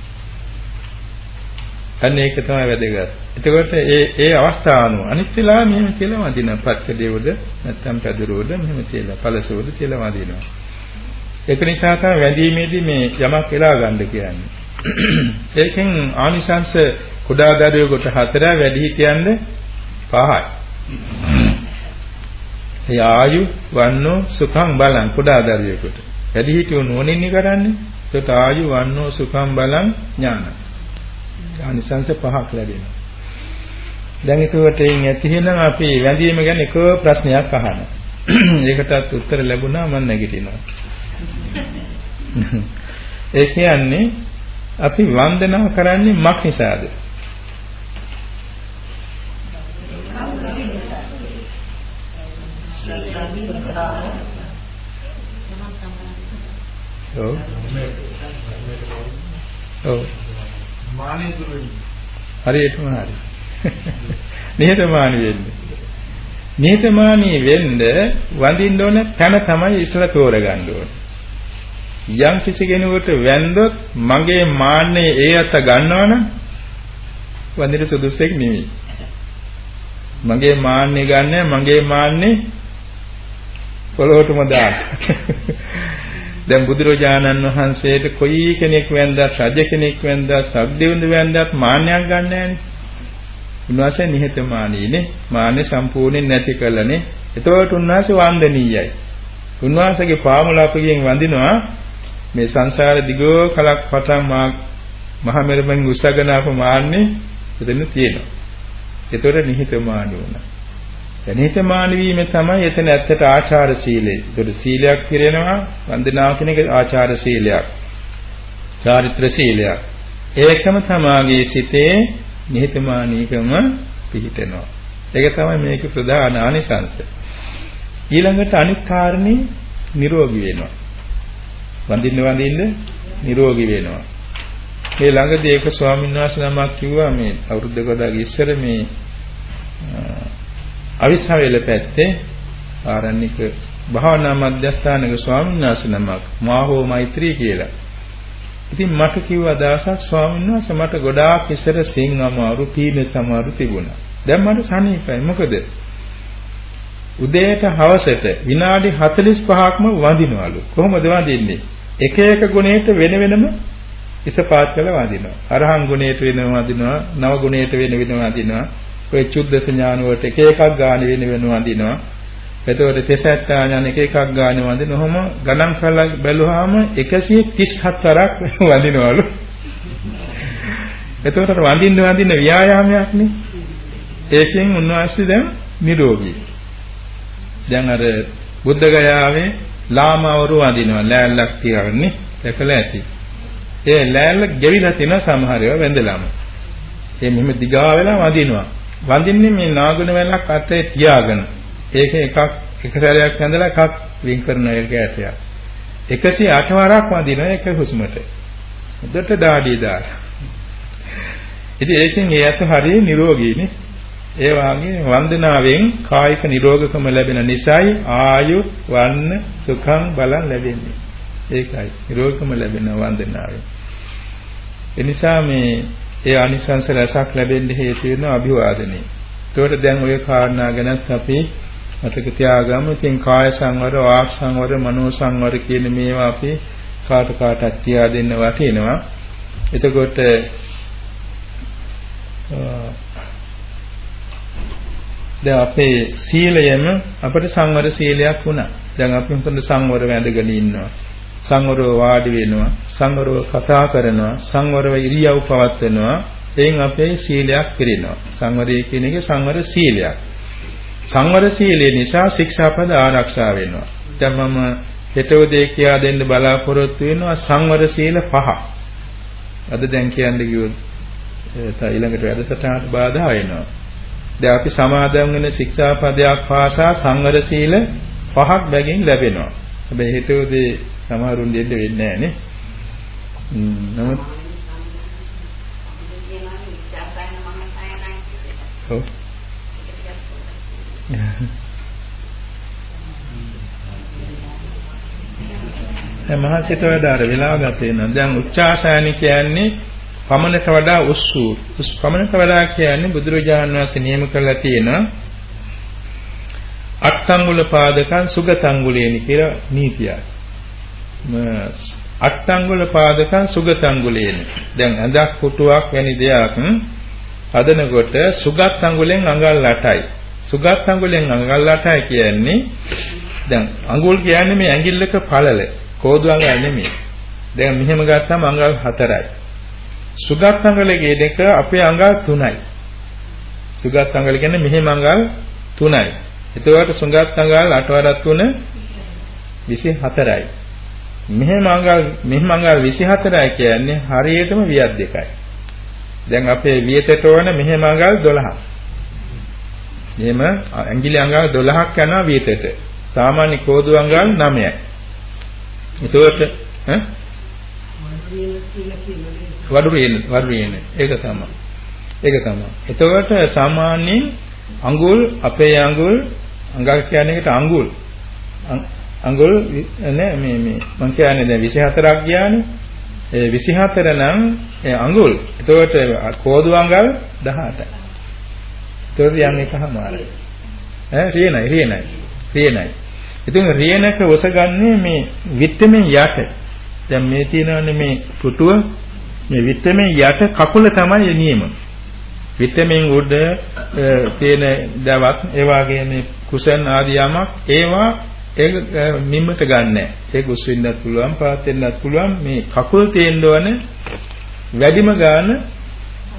අන්න ඒක තමයි වැදගත්. එතකොට ඒ ඒ අවස්ථාව අනුව අනිත් වෙලාව මෙහෙම කියලා වදින පත්කඩේවද නැත්නම් පැදුරවද මෙහෙම කියලා පළසවද කියලා වදිනවා. ඒක නිසා තමයි වැඳීමේදී මේ යමක් එලා ගන්න කියන්නේ. ඒකෙන් ආනිසංශ කුඩා දරුවෙකුට හතර වැඩි හිටියන්ද පහයි. ඒ ආයු වන්නෝ සුඛං බලං කුඩා දරුවෙකුට. වැඩි හිටියෝ නෝනින්නේ කරන්නේ. ඒකට ආයු වන්නෝ සුඛං බලං ඥාන. ආනිසංශ පහක් ලැබෙනවා. දැන් ඒකට එයින් ඇති එහෙනම් අපි වැඳීම ගැන එක ප්‍රශ්නයක් අහන්න. ඒකටත් උත්තර ලැබුණා මම නැගිටිනවා. ඒ කියන්නේ අපි වන්දනා කරන්නේ මක් නිසාද? ඔව්. ඔව්. මානෙ දුරු හරියටම හරි. නිහතමානී වෙන්න. නිහතමානී වෙන්න වඳින්න ඕන තැන තමයි ඉස්සලා තෝරගන්න ඕනේ. යම් කිසි කෙනෙකුට වැන්දොත් මගේ මාන්නේ ඒ අත ගන්නවනම් වඳින සුදුස්සෙක් නෙවෙයි. මගේ මාන්නේ ගන්න මගේ මාන්නේ පොළොවටම දාන්න. දැන් බුදුරජාණන් වහන්සේට කොයි කෙනෙක් වැන්දත් රජ කෙනෙක් වැන්දත් සබ්දෙවිඳ වැන්දත් මාන්නයක් ගන්න නැහැනේ. උන්වහන්සේ නිහතමානීනේ. මාන්නේ සම්පූර්ණයෙන් නැති කළනේ. එතකොට උන්වහන්සේ වන්දනීයයි. උන්වහන්සේගේ පාමුලාපයෙන් වඳිනවා මේ සංසාර දිගෝ කලක් පතන් මා මහ මෙරමෙන් උස්සගෙන ආපු මාන්නේ එතන තියෙනවා. ඒතකොට නිහිතමානී වුණා. නිහිතමානී වීම තමයි එතන ඇත්තට ආචාර සීලය. ඒතකොට සීලයක් පිරෙනවා වන්දනාව කියන එක ආචාර සීලයක්. චාරිත්‍ර සීලයක්. ඒකම තමාගේ සිතේ නිහිතමානීකම පිහිටෙනවා. ඒක තමයි මේකේ ප්‍රධාන ආනිසංශය. ඊළඟට අනිත් කාරණේ නිරෝගී වෙනවා. වඳින්න වඳින්න නිරෝගී වෙනවා. මේ ළඟදී ඒක ස්වාමීන් වහන්සේ නමක් කිව්වා මේ අවුරුද්දකට ඉස්සර මේ අවිස්සාවේල පැත්තේ ආරණ්‍යක භාවනා මධ්‍යස්ථානක ස්වාමීන් වහන්සේ නමක් මාහෝ මෛත්‍රී කියලා. ඉතින් මට කිව්ව අදහසක් ස්වාමීන් වහන්සේ මට ගොඩාක් ඉස්සර සිං අමාරු පීනස් අමාරු තිබුණා. දැන් මට සනීපයි. මොකද? උදේට හවසට විනාඩි 45ක්ම වඳිනවලු. කොහොමද වඳින්නේ? එක එක ගුණයට වෙන වෙනම ඉසපාත් කළ වඳිනවා. අරහන් ගුණයට වෙනම වඳිනවා, නව ගුණයට වෙන වෙනම වඳිනවා. ඔය චුද්දස ඥාන වලට එක එකක් ගාන වෙන වෙනම වඳිනවා. එතකොට තෙසත්තා ඥාන එක එකක් ගාන වඳින ඔහොම ගණන් කරලා බැලුවාම 137ක් වඳිනවලු. එතකොට වඳින්න වඳින්න ව්‍යායාමයක් නේ. ඒකෙන් උන්වහන්සේ දැන් නිරෝගී. දැන් අර බුද්ධ ගයාවේ ලාමවරු වඳිනවා ලෑල්ලක් තියන්නේ දැකලා ඇති. ඒ ලෑල්ල ගෙවිලා තියෙන සමහර ඒවා වැඳලාම. ඒ මෙහෙම දිගා වෙලා වඳිනවා. වඳින්නේ මේ නාගුණ වැලක් අතේ තියාගෙන. ඒක එකක් එක සැරයක් වැඳලා එකක් වින් කරන එක ඇටයක්. 108 වරක් වඳිනවා එක හුස්මට. හොඳට දාඩිය දාලා. ඉතින් ඒකෙන් ඒ අත හරිය නිරෝගීනේ. ඒ වාගේ වන්දනාවෙන් කායික නිරෝගකම ලැබෙන නිසායි ආයු වන්න සුඛං බලං ලැබෙන්නේ. ඒකයි නිරෝගකම ලැබෙන වන්දනාවෙන්. ඒ නිසා මේ ඒ ආනිසංස රසක් ලැබෙන්න හේතු වෙන අභිවාදනයේ. ඒකට දැන් ওই කාරණා ගැනත් අපි මතක තියාගමු. ඉතින් කාය සංවර, වාක් සංවර, මනෝ සංවර කියන මේවා අපි කාට කාටත් කියා දෙන්න වටිනවා. එතකොට දැන් අපේ සීලයම අපිට සංවර සීලයක් වුණා. දැන් අපි හොඳ සංවර වැඳගෙන ඉන්නවා. සංවරව වාඩි වෙනවා. සංවරව කතා කරනවා. සංවරව ඉරියව් පවත්වනවා. එයින් අපේ සීලයක් පිරෙනවා. සංවරය කියන එක සංවර සීලයක්. සංවර සීලය නිසා ශික්ෂාපද ආරක්ෂා වෙනවා. දැන් මම හෙටව දෙය කියා දෙන්න බලාපොරොත්තු වෙනවා සංවර සීල පහ. අද දැන් කියන්න කිව්වොත් ඊළඟට වැඩසටහනට බාධා වෙනවා. දැන් අපි සමාදන් වෙන ශික්ෂාපදයක් පාසා සංවර සීල පහක් බැගින් ලැබෙනවා. හැබැයි හිතුවේදී සමහරුන් දෙන්න වෙන්නේ නැහැ නේ. නමුත් ඔව්. දැන් මහසිත වඩාර වෙලාව ගත වෙනවා. දැන් උච්චාසයන කියන්නේ පමණට වඩා උස්සු පමණට වඩා කියන්නේ බුදුරජාණන් වහන්සේ නියම කරලා තියෙන අට්ඨංගුල පාදකං සුගතංගුලේනි කියලා නීතියක්. අට්ඨංගුල පාදකං සුගතංගුලේනි. දැන් ඇඳක් පුටුවක් වැනි දෙයක් හදනකොට සුගත් අඟුලෙන් අඟල් 8යි. සුගත් අඟුලෙන් අඟල් 8යි කියන්නේ දැන් අඟුල් කියන්නේ මේ ඇඟිල්ලක පළල. කෝදු අඟල් නෙමෙයි. දැන් මෙහෙම ගත්තම අඟල් 4යි. සුගත් අඟලගේ දෙක අපේ අඟල් 3යි. සුගත් අඟල කියන්නේ මෙහෙම අඟල් 3යි. එතකොට සුගත් අඟල් 8 වරක් 3 24යි. මෙහෙම අඟල් මෙහෙම අඟල් 24යි කියන්නේ හරියටම වියත් දෙකයි. දැන් අපේ වියතට ඕන මෙහෙම අඟල් 12ක්. මෙහෙම ඇඟිලි අඟල් 12ක් යනවා වියතට. සාමාන්‍ය කෝදු අඟල් 9යි. එතකොට ඈ වඩු වේන වඩු වේන ඒක තමයි. ඒක තමයි. එතකොට සාමාන්‍යයෙන් අඟුල් අපේ අඟුල් අඟල් කියන්නේ එකට අඟුල්. අඟුල් නෑ මේ මේ මං කියන්නේ දැන් 24ක් ගියානේ ඒ 24 නම් ඒ අඟුල්. එතකොට කෝදු අඟල් 18යි එතකොට යන්නේ කහමාරයි. ඈ රියනයි රියනයි. රියනයි. ඉතින් රියනක ඔසගන්නේ මේ විත්තමෙන් යට. දැන් මේ තියෙනවානේ මේ පුටුව. මේ විත්තමෙන් යට කකුල තමයි නියම. විත්තමෙන් උඩ තියෙන දවක් ඒ වගේ මේ කුසන් ආදී යමක් ඒවා ඒක නිම්මට ගන්නෑ. ඒක උස් වෙන්නත් පුළුවන්, පාත් වෙන්නත් පුළුවන්. මේ කකුල් තියෙන්න ඕන වැඩිම ගාන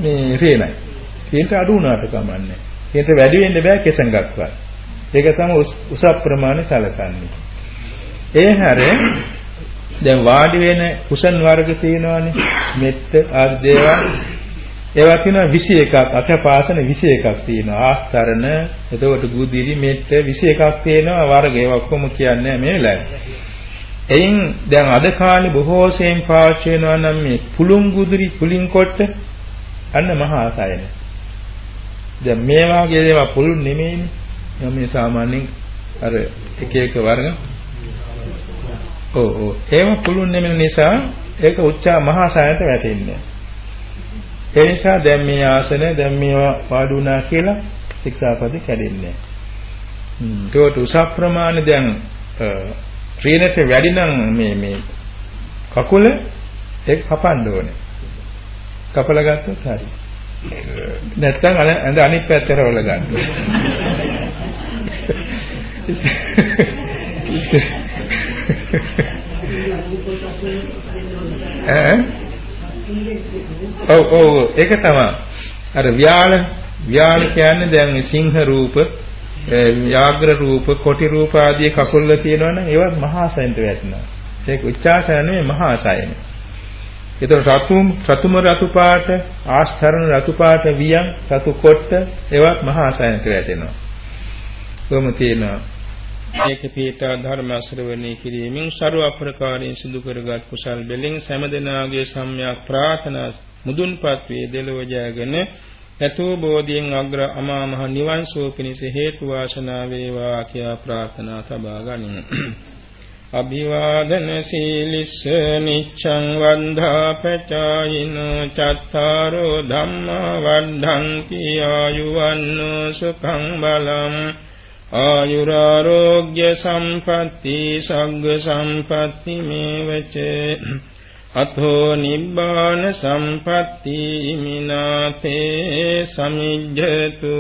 මේ රේනයි. ඒකට අඩු වුණාට කමන්නේ. ඒකට වැඩි වෙන්න බෑ කෙසඟක්වත්. ඒක තමයි උස ප්‍රමාණය සැලකන්නේ. ඒ හැර දැන් වාඩි වෙන කුසන් වර්ග තියෙනවානේ. මෙත්ත ආදී දේවල්. ඒවා තියෙනවා 21ක් අසපාසන 21ක් තියෙනවා. ආස්තරණ එතකොට ගුදිරි මෙත්ත 21ක් තියෙනවා. වර්ග ඒවා ඔක්කොම කියන්නේ මේ වෙලාවේ එයින් දැන් අද කාලේ බොහෝ සෙයින් පාවිච්චි වෙනවා නම් මේ පුලුම් ගුදිරි පුලින් කොට අන්න මහා ආසයන දැන් මේ වාගේ දේවල් පුළුන් නෙමෙයිනේ. මේ සාමාන්‍යයෙන් අර එක එක වර්ග ඔව් ඔව් ඒව පුළුන් නෙමෙයි නිසා ඒක උච්චා මහා සායනට වැටෙන්නේ ඒ නිසා දැන් මේ ආසන දැන් මේවා වාඩි වුණා කියලා ශික්ෂාපද කැඩෙන්නේ නැහැ. ඒකට උස ප්‍රමාණය දැන් ත්‍රිනට වැඩි නම් මේ මේ කකුල ඒක කපන්න ඕනේ. කපලා ගත්තොත් හරි. නැත්තම් අඳ අනිත් පැත්තට රවල ගන්න. ඈ ඔව් ඔව් ඒක තමයි. අර ව්‍යාල ව්‍යාල කියන්නේ දැන් සිංහ රූප, යාග්‍ර රූප, කොටි රූප ආදී කකුල් වල තියෙනවනම් ඒවත් මහා සයන්ට වැටෙනවා. ඒක උච්චාසය නෙමෙයි මහා සයන. ඒතර රතුම් රතුම රතු පාට, ආස්තරණ රතු පාට වියන්, රතු කොට්ට ඒවත් මහා සයන්ට වැටෙනවා. කොහොම තියෙනවා ඒක පීඨා ධර්ම ශ්‍රවණය කිරීමෙන් ਸਰව අප්‍රකාරයෙන් සිදු කරගත් කුසල් බෙලින් සෑමදෙනාගේ සම්‍යක් ප්‍රාර්ථනා මුදුන්පත් වේ දෙලොව ජයගෙන යතෝ බෝධියෙන් අග්‍ර අමා මහ නිවන් සුව පිණිස හේතු වාසනා වේවා කියා ප්‍රාර්ථනා සබා ගනිමු. අභිවාදන සීලිස්ස නිච්ඡං වන්ධා පචායින චත්තාරෝ ධම්මා වද්ධන්ති ආයුවන්නෝ සුඛං බලං ආයුරාරෝග්‍ය සම්පatti සග්ග සම්පatti මේවච. අතෝ නිබ්බාන සම්පatti මිනාතේ සමිජ්ජතු.